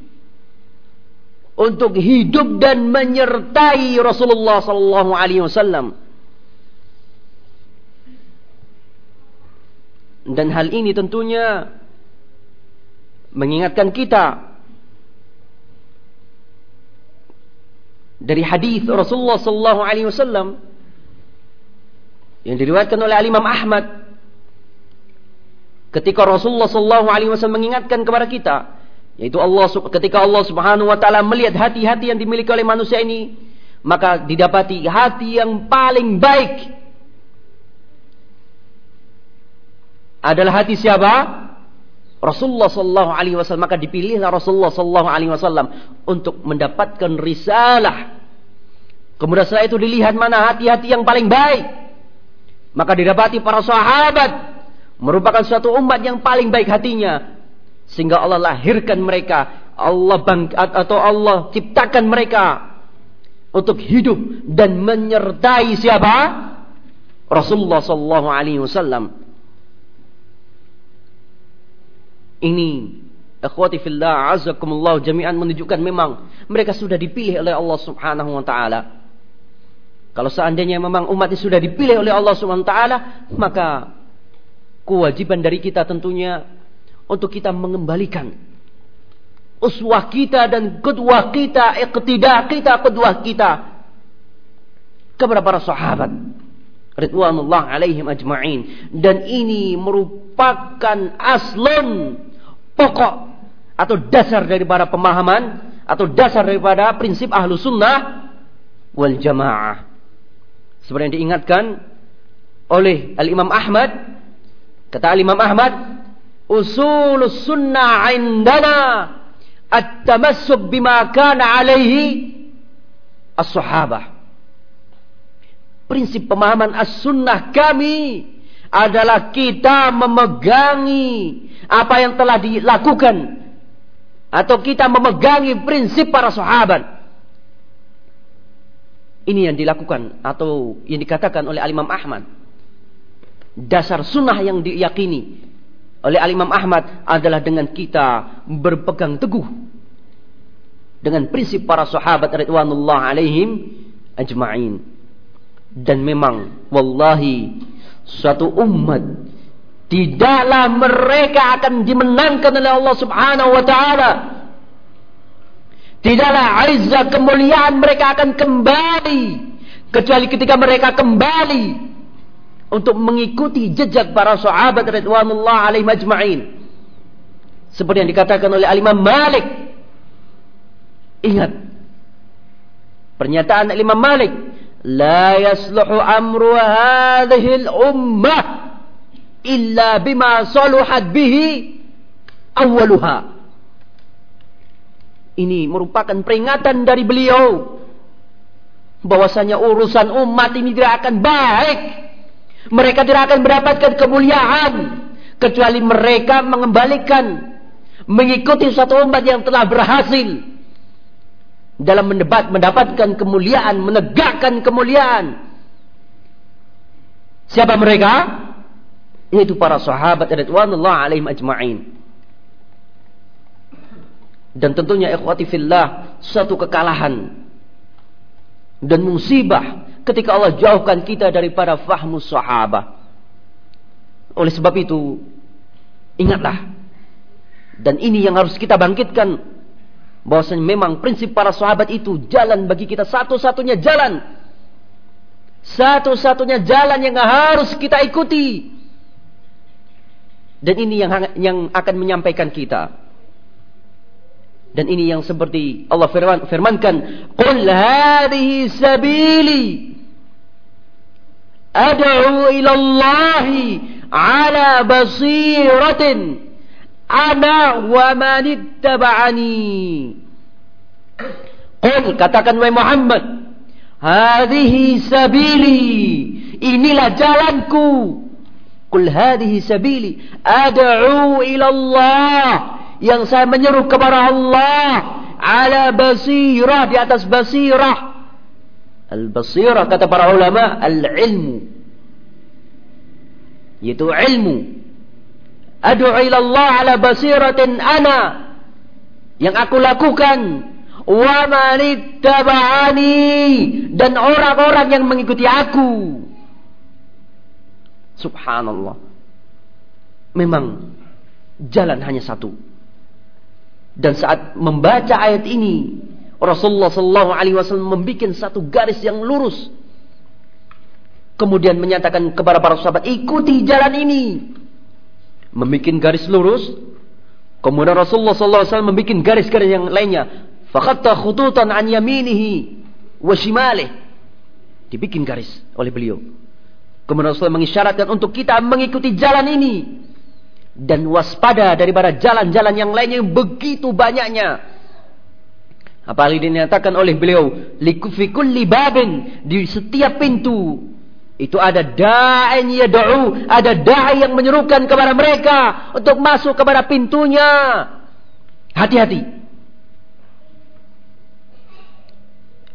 untuk hidup dan menyertai Rasulullah sallallahu alaihi wasallam. Dan hal ini tentunya mengingatkan kita dari hadis Rasulullah sallallahu alaihi wasallam yang diriwayatkan oleh Imam Ahmad ketika Rasulullah sallallahu alaihi wasallam mengingatkan kepada kita yaitu Allah ketika Allah Subhanahu wa taala melihat hati-hati yang dimiliki oleh manusia ini maka didapati hati yang paling baik adalah hati siapa? Rasulullah sallallahu alaihi wasallam maka dipilihlah Rasulullah sallallahu alaihi wasallam untuk mendapatkan risalah. Kemudian setelah itu dilihat mana hati-hati yang paling baik. Maka didapati para sahabat merupakan suatu umat yang paling baik hatinya sehingga Allah lahirkan mereka, Allah bang atau Allah ciptakan mereka untuk hidup dan menyertai siapa? Rasulullah sallallahu alaihi wasallam. Ini ikhwati fillah azakumullah jami'an menunjukkan memang mereka sudah dipilih oleh Allah Subhanahu wa taala kalau seandainya memang umat ini sudah dipilih oleh Allah SWT, maka kewajiban dari kita tentunya untuk kita mengembalikan uswah kita dan kedua kita, iqtidah kita, kedua kita kepada para sahabat. Ridwanullah alaihim ajma'in. Dan ini merupakan aslun pokok atau dasar daripada pemahaman atau dasar daripada prinsip ahlu sunnah wal jamaah seperti yang diingatkan oleh Al-Imam Ahmad. Kata Al-Imam Ahmad, usul sunnah indana at-tamassuk bima kana alaihi as-sahabah. Prinsip pemahaman as-sunnah kami adalah kita memegangi apa yang telah dilakukan atau kita memegangi prinsip para sahabat ini yang dilakukan atau yang dikatakan oleh Al-Imam Ahmad. Dasar sunnah yang diyakini oleh Al-Imam Ahmad adalah dengan kita berpegang teguh dengan prinsip para sahabat radhiyallahu alaihim ajma'in. Dan memang wallahi suatu umat tidaklah mereka akan dimenangkan oleh Allah Subhanahu wa taala Tidaklah aizah kemuliaan mereka akan kembali. Kecuali ketika mereka kembali. Untuk mengikuti jejak para sahabat Ridwanullah alaih majma'in. Seperti yang dikatakan oleh Alimah Malik. Ingat. Pernyataan Alimah Malik. La yasluhu amru hadhil ummah. Illa bima saluhat bihi awaluha ini merupakan peringatan dari beliau bahwasanya urusan umat ini tidak akan baik. Mereka tidak akan mendapatkan kemuliaan kecuali mereka mengembalikan mengikuti suatu umat yang telah berhasil dalam mendebat, mendapatkan kemuliaan, menegakkan kemuliaan. Siapa mereka? Yaitu para sahabat radhiyallahu alaihim ajma'in. Dan tentunya ikhwati fillah suatu kekalahan dan musibah ketika Allah jauhkan kita daripada fahmu sahabat. Oleh sebab itu, ingatlah dan ini yang harus kita bangkitkan bahwasanya memang prinsip para sahabat itu jalan bagi kita satu-satunya jalan. Satu-satunya jalan yang harus kita ikuti. Dan ini yang yang akan menyampaikan kita. Dan ini yang seperti Allah firman, firmankan, "Qul hadhihi sabili ad'u ila Allah ala basiratin. Ana wa man ittaba'ani. Qul katakan wahai Muhammad hadhihi sabili inilah jalanku. Qul hadhihi sabili ad'u ila Allah yang saya menyeru kepada Allah. Ala basirah di atas basirah. Al basirah kata para ulama al ilmu yaitu ilmu. Ad'u ila Allah ala basiratin ana. Yang aku lakukan. Wa manittaba'ani dan orang-orang yang mengikuti aku. Subhanallah. Memang jalan hanya satu. Dan saat membaca ayat ini, Rasulullah Sallallahu Alaihi Wasallam membuat satu garis yang lurus. Kemudian menyatakan kepada para sahabat, ikuti jalan ini membuat garis lurus. Kemudian Rasulullah SAW membuat garis-garis yang lainnya. Fakhatta khututan an yaminihi wa shimalih. Dibikin garis oleh beliau. Kemudian Rasulullah mengisyaratkan untuk kita mengikuti jalan ini. Dan waspada daripada jalan-jalan yang lainnya yang begitu banyaknya. Apalagi dinyatakan oleh beliau. Likufi kulli babin. Di setiap pintu itu ada da'in yad'u, ada da'i yang menyerukan kepada mereka untuk masuk kepada pintunya. Hati-hati.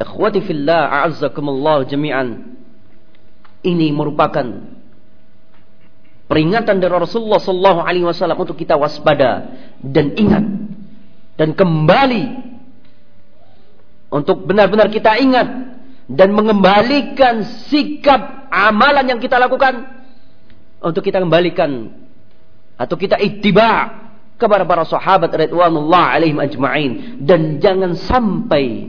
Ikhwati fillah, a'azzakumullah jami'an. Ini merupakan peringatan dari Rasulullah sallallahu alaihi wasallam untuk kita waspada dan ingat dan kembali untuk benar-benar kita ingat dan mengembalikan sikap amalan yang kita lakukan untuk kita kembalikan atau kita ittiba kepada para sahabat radhiyallahu alaihim ajma'in dan jangan sampai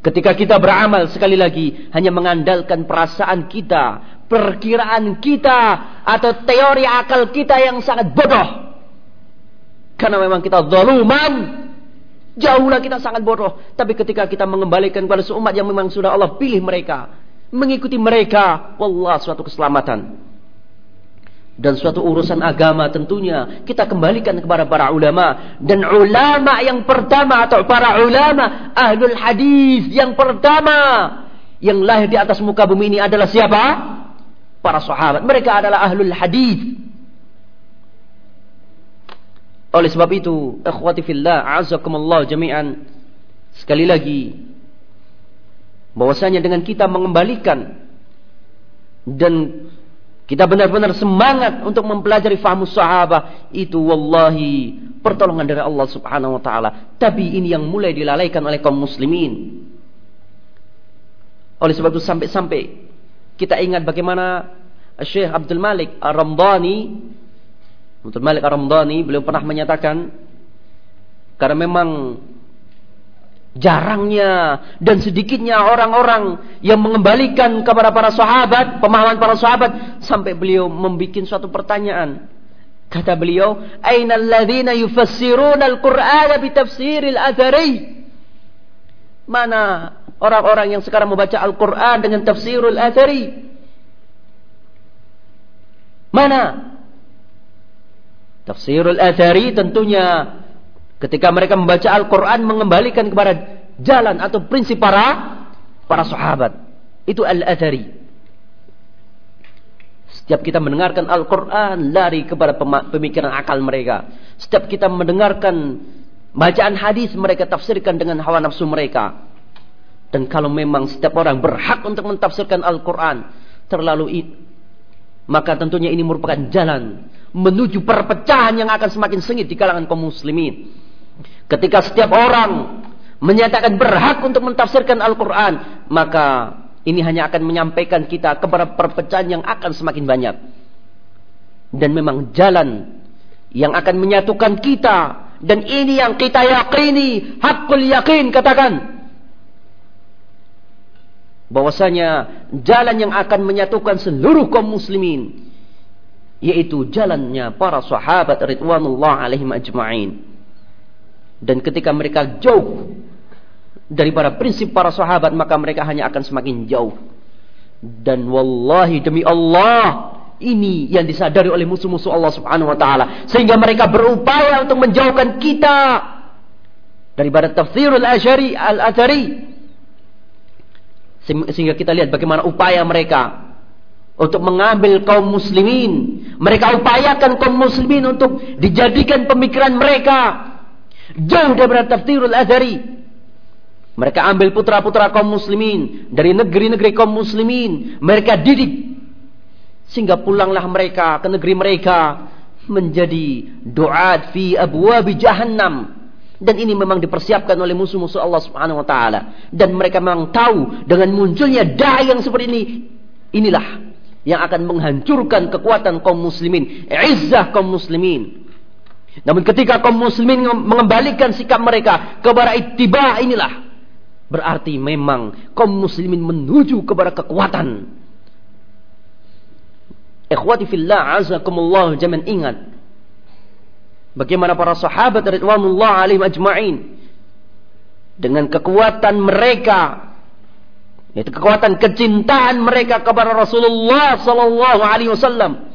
ketika kita beramal sekali lagi hanya mengandalkan perasaan kita, perkiraan kita atau teori akal kita yang sangat bodoh. Karena memang kita zaluman Jauhlah kita sangat bodoh. Tapi ketika kita mengembalikan kepada seumat yang memang sudah Allah pilih mereka mengikuti mereka wallah suatu keselamatan dan suatu urusan agama tentunya kita kembalikan kepada para ulama dan ulama yang pertama atau para ulama ahlul hadis yang pertama yang lahir di atas muka bumi ini adalah siapa? Para sahabat. Mereka adalah ahlul hadis. Oleh sebab itu, ikhwati fillah, azakumullah jami'an. Sekali lagi, bahwasanya dengan kita mengembalikan dan kita benar-benar semangat untuk mempelajari fahmu sahabat itu wallahi pertolongan dari Allah Subhanahu wa taala. Tapi ini yang mulai dilalaikan oleh kaum muslimin. Oleh sebab itu sampai-sampai kita ingat bagaimana Syekh Abdul Malik Ar-Ramdhani Abdul Malik Ar-Ramdhani beliau pernah menyatakan karena memang jarangnya dan sedikitnya orang-orang yang mengembalikan kepada para sahabat, pemahaman para sahabat sampai beliau membuat suatu pertanyaan. Kata beliau, "Aina alladziina yufassiruna al-Qur'ana bi tafsiril athari?" Mana orang-orang yang sekarang membaca Al-Qur'an dengan tafsirul athari? Mana? Tafsirul athari tentunya Ketika mereka membaca Al-Quran mengembalikan kepada jalan atau prinsip para para sahabat. Itu Al-Athari. Setiap kita mendengarkan Al-Quran, lari kepada pemikiran akal mereka. Setiap kita mendengarkan bacaan hadis, mereka tafsirkan dengan hawa nafsu mereka. Dan kalau memang setiap orang berhak untuk mentafsirkan Al-Quran, terlalu maka tentunya ini merupakan jalan menuju perpecahan yang akan semakin sengit di kalangan kaum muslimin. Ketika setiap orang menyatakan berhak untuk mentafsirkan Al-Quran, maka ini hanya akan menyampaikan kita kepada perpecahan yang akan semakin banyak. Dan memang jalan yang akan menyatukan kita dan ini yang kita yakini, hakul yakin katakan bahwasanya jalan yang akan menyatukan seluruh kaum muslimin yaitu jalannya para sahabat ridwanullah alaihim ajma'in dan ketika mereka jauh daripada prinsip para sahabat maka mereka hanya akan semakin jauh. Dan wallahi demi Allah ini yang disadari oleh musuh-musuh Allah Subhanahu wa taala. Sehingga mereka berupaya untuk menjauhkan kita daripada tafsirul asyari al-athari. Sehingga kita lihat bagaimana upaya mereka untuk mengambil kaum muslimin. Mereka upayakan kaum muslimin untuk dijadikan pemikiran mereka jauh daripada tafsirul athari mereka ambil putra-putra kaum muslimin dari negeri-negeri kaum muslimin. Mereka didik. Sehingga pulanglah mereka ke negeri mereka menjadi doa fi abwabi jahannam. Dan ini memang dipersiapkan oleh musuh-musuh Allah Subhanahu wa taala dan mereka memang tahu dengan munculnya dai yang seperti ini inilah yang akan menghancurkan kekuatan kaum muslimin, izzah kaum muslimin. Namun ketika kaum muslimin mengembalikan sikap mereka kepada ittiba inilah Berarti memang kaum muslimin menuju kepada kekuatan. Ikhwati fillah azakumullah jangan ingat. Bagaimana para sahabat ridwanullah alaihim ajma'in. Dengan kekuatan mereka. Yaitu kekuatan kecintaan mereka kepada Rasulullah sallallahu alaihi wasallam.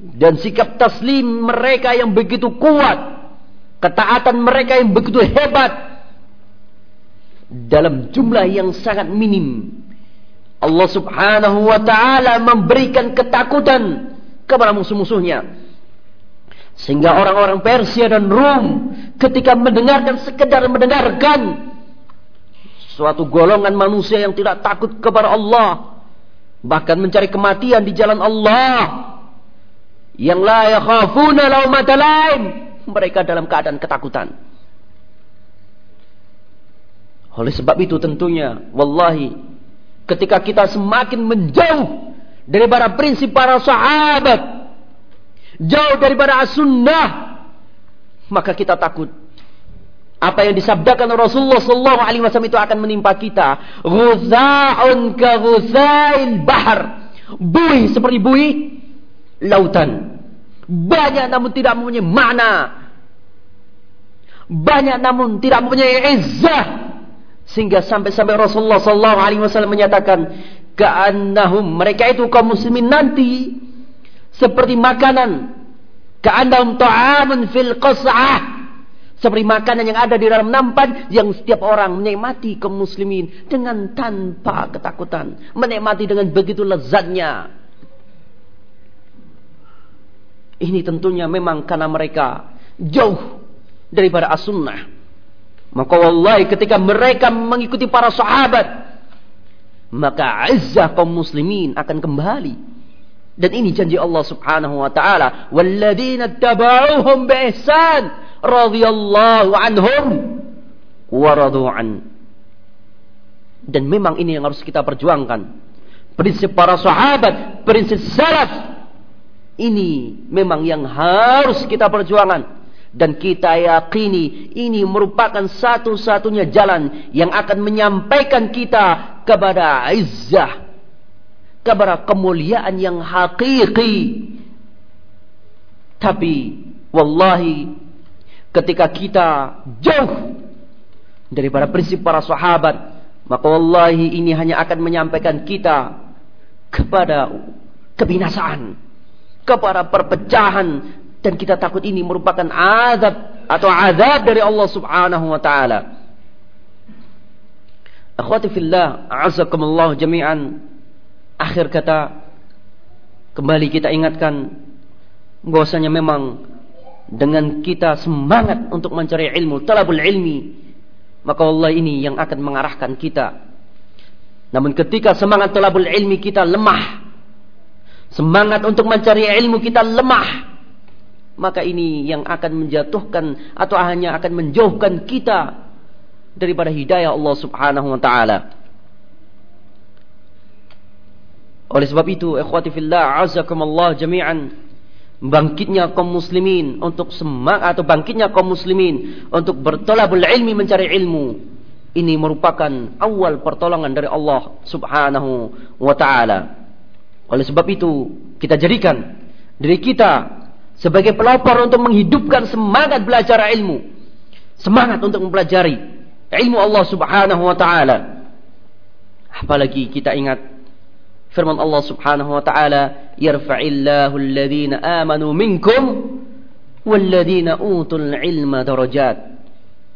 Dan sikap taslim mereka yang begitu kuat. Ketaatan mereka yang begitu hebat dalam jumlah yang sangat minim. Allah subhanahu wa ta'ala memberikan ketakutan kepada musuh-musuhnya. Sehingga orang-orang Persia dan Rom ketika mendengarkan sekedar mendengarkan suatu golongan manusia yang tidak takut kepada Allah bahkan mencari kematian di jalan Allah yang la yakhafuna laumata lain mereka dalam keadaan ketakutan oleh sebab itu tentunya, wallahi, ketika kita semakin menjauh daripada prinsip para sahabat, jauh daripada as-sunnah, maka kita takut. Apa yang disabdakan Rasulullah sallallahu alaihi wasallam itu akan menimpa kita. Ghuzaa'un ka bahar. Buih seperti buih lautan. Banyak namun tidak mempunyai makna. Banyak namun tidak mempunyai izzah sehingga sampai-sampai Rasulullah sallallahu alaihi wasallam menyatakan, "Ka'annahum mereka itu kaum muslimin nanti seperti makanan ka'annahum ta'amun fil qas'ah." Seperti makanan yang ada di dalam nampan yang setiap orang menikmati kaum muslimin dengan tanpa ketakutan, menikmati dengan begitu lezatnya. Ini tentunya memang karena mereka jauh daripada as-sunnah. Maka wallahi ketika mereka mengikuti para sahabat, maka izzah kaum muslimin akan kembali. Dan ini janji Allah Subhanahu wa taala, "Walladzina tabauhum bi ihsan radhiyallahu anhum wa an." Dan memang ini yang harus kita perjuangkan. Prinsip para sahabat, prinsip salaf ini memang yang harus kita perjuangkan. Dan kita yakini ini merupakan satu-satunya jalan yang akan menyampaikan kita kepada izzah kepada kemuliaan yang hakiki tapi wallahi ketika kita jauh daripada prinsip para sahabat maka wallahi ini hanya akan menyampaikan kita kepada kebinasaan kepada perpecahan dan kita takut ini merupakan azab atau azab dari Allah Subhanahu wa taala. Akhwati fillah, a'azzakumullah jami'an. Akhir kata Kembali kita ingatkan bahwasanya memang dengan kita semangat untuk mencari ilmu, talabul ilmi, maka Allah ini yang akan mengarahkan kita. Namun ketika semangat talabul ilmi kita lemah, semangat untuk mencari ilmu kita lemah, maka ini yang akan menjatuhkan atau hanya akan menjauhkan kita daripada hidayah Allah Subhanahu wa taala. Oleh sebab itu, ikhwati fillah, azakumullah jami'an, bangkitnya kaum muslimin untuk semangat atau bangkitnya kaum muslimin untuk bertolabul ilmi mencari ilmu ini merupakan awal pertolongan dari Allah Subhanahu wa taala. Oleh sebab itu, kita jadikan diri kita sebagai pelopor untuk menghidupkan semangat belajar ilmu. Semangat untuk mempelajari ilmu Allah Subhanahu wa taala. Apalagi kita ingat firman Allah Subhanahu wa taala yarfa'illahu alladhina amanu minkum walladhina utul ilma darajat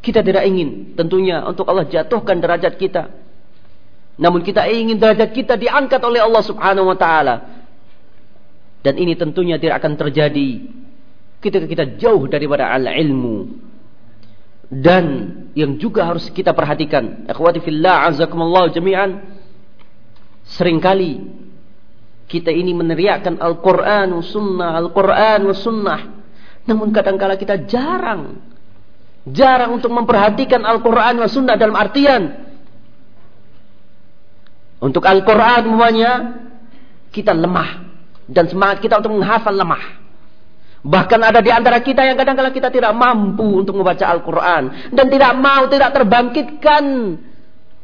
kita tidak ingin tentunya untuk Allah jatuhkan derajat kita namun kita ingin derajat kita diangkat oleh Allah Subhanahu wa taala dan ini tentunya tidak akan terjadi ketika kita jauh daripada al-ilmu dan yang juga harus kita perhatikan akhwati fillah azakumullah jami'an Seringkali kita ini meneriakkan Al-Quran, Sunnah, Al-Quran, Sunnah. Namun kadangkala kita jarang, jarang untuk memperhatikan Al-Quran, Sunnah dalam artian untuk Al-Quran semuanya kita lemah dan semangat kita untuk menghafal lemah. Bahkan ada di antara kita yang kadang-kala kita tidak mampu untuk membaca Al-Quran dan tidak mau, tidak terbangkitkan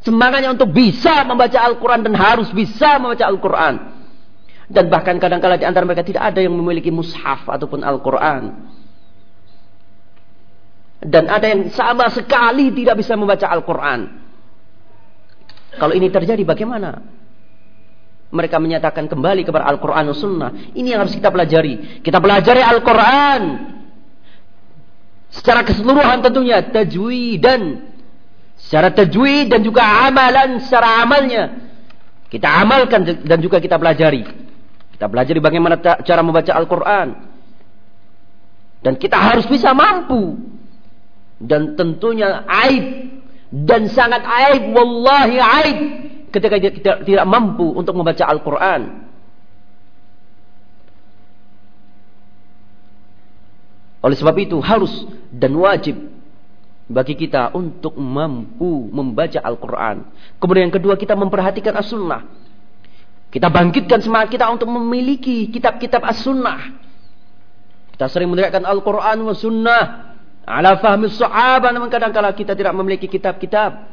Semangatnya untuk bisa membaca Al-Quran dan harus bisa membaca Al-Quran. Dan bahkan kadang-kala di antara mereka tidak ada yang memiliki mushaf ataupun Al-Quran. Dan ada yang sama sekali tidak bisa membaca Al-Quran. Kalau ini terjadi bagaimana? Mereka menyatakan kembali kepada Al-Quran dan Sunnah. Ini yang harus kita pelajari. Kita pelajari Al-Quran. Secara keseluruhan tentunya. Tajwid dan secara tajwid dan juga amalan secara amalnya kita amalkan dan juga kita pelajari kita pelajari bagaimana cara membaca Al-Quran dan kita harus bisa mampu dan tentunya aib dan sangat aib wallahi aib ketika kita tidak mampu untuk membaca Al-Quran oleh sebab itu harus dan wajib bagi kita untuk mampu membaca Al-Quran. Kemudian yang kedua kita memperhatikan As-Sunnah. Kita bangkitkan semangat kita untuk memiliki kitab-kitab As-Sunnah. Kita sering meneriakkan Al-Quran wa Sunnah. Ala fahmi sahabat. Namun kadang-kadang kita tidak memiliki kitab-kitab.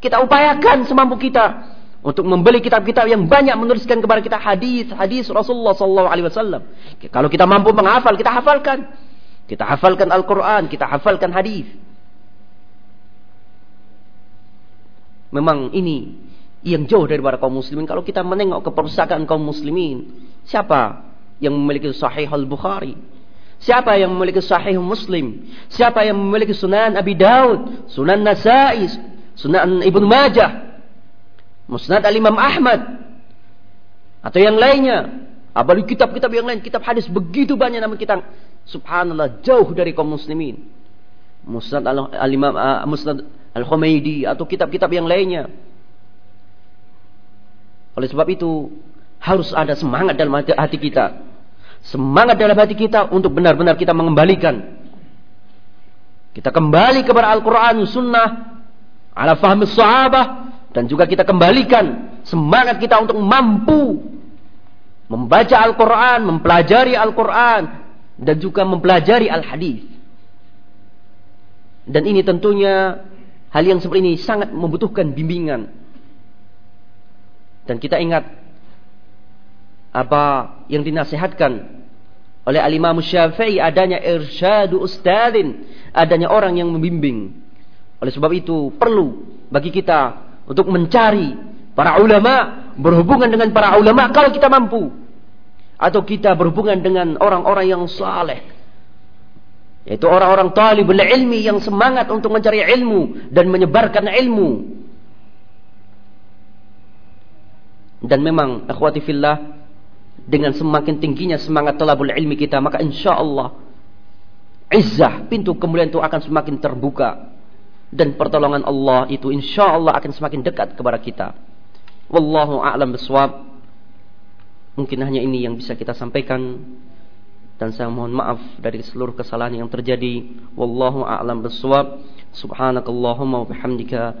Kita upayakan semampu kita. Untuk membeli kitab-kitab yang banyak menuliskan kepada kita hadis hadis Rasulullah SAW. Kalau kita mampu menghafal, kita hafalkan. Kita hafalkan Al-Quran, kita hafalkan hadis. Memang ini yang jauh dari para kaum muslimin. Kalau kita menengok ke perpustakaan kaum muslimin, siapa yang memiliki sahih al-Bukhari? Siapa yang memiliki sahih Muslim? Siapa yang memiliki sunan Abi Daud, sunan Nasai, sunan Ibnu Majah, musnad al-Imam Ahmad, atau yang lainnya? Apalagi kitab-kitab yang lain, kitab hadis begitu banyak namun kita subhanallah jauh dari kaum muslimin. Musnad al-Imam uh, Musnad Al-Humaydi atau kitab-kitab yang lainnya. Oleh sebab itu harus ada semangat dalam hati kita. Semangat dalam hati kita untuk benar-benar kita mengembalikan. Kita kembali kepada Al-Quran, Sunnah, ala fahmi sahabah, dan juga kita kembalikan semangat kita untuk mampu membaca Al-Quran, mempelajari Al-Quran, dan juga mempelajari Al-Hadis. Dan ini tentunya Hal yang seperti ini sangat membutuhkan bimbingan. Dan kita ingat apa yang dinasihatkan oleh Al-Imam Syafi'i adanya irsyadu ustadin, adanya orang yang membimbing. Oleh sebab itu perlu bagi kita untuk mencari para ulama, berhubungan dengan para ulama kalau kita mampu. Atau kita berhubungan dengan orang-orang yang saleh, yaitu orang-orang talibul ilmi yang semangat untuk mencari ilmu dan menyebarkan ilmu. Dan memang akhwati fillah dengan semakin tingginya semangat talabul ilmi kita, maka insya Allah izzah, pintu kemuliaan itu akan semakin terbuka. Dan pertolongan Allah itu insya Allah akan semakin dekat kepada kita. Wallahu a'lam biswab. Mungkin hanya ini yang bisa kita sampaikan dan saya mohon maaf dari seluruh kesalahan yang terjadi. Wallahu a'lam biswab. Subhanakallahumma wa bihamdika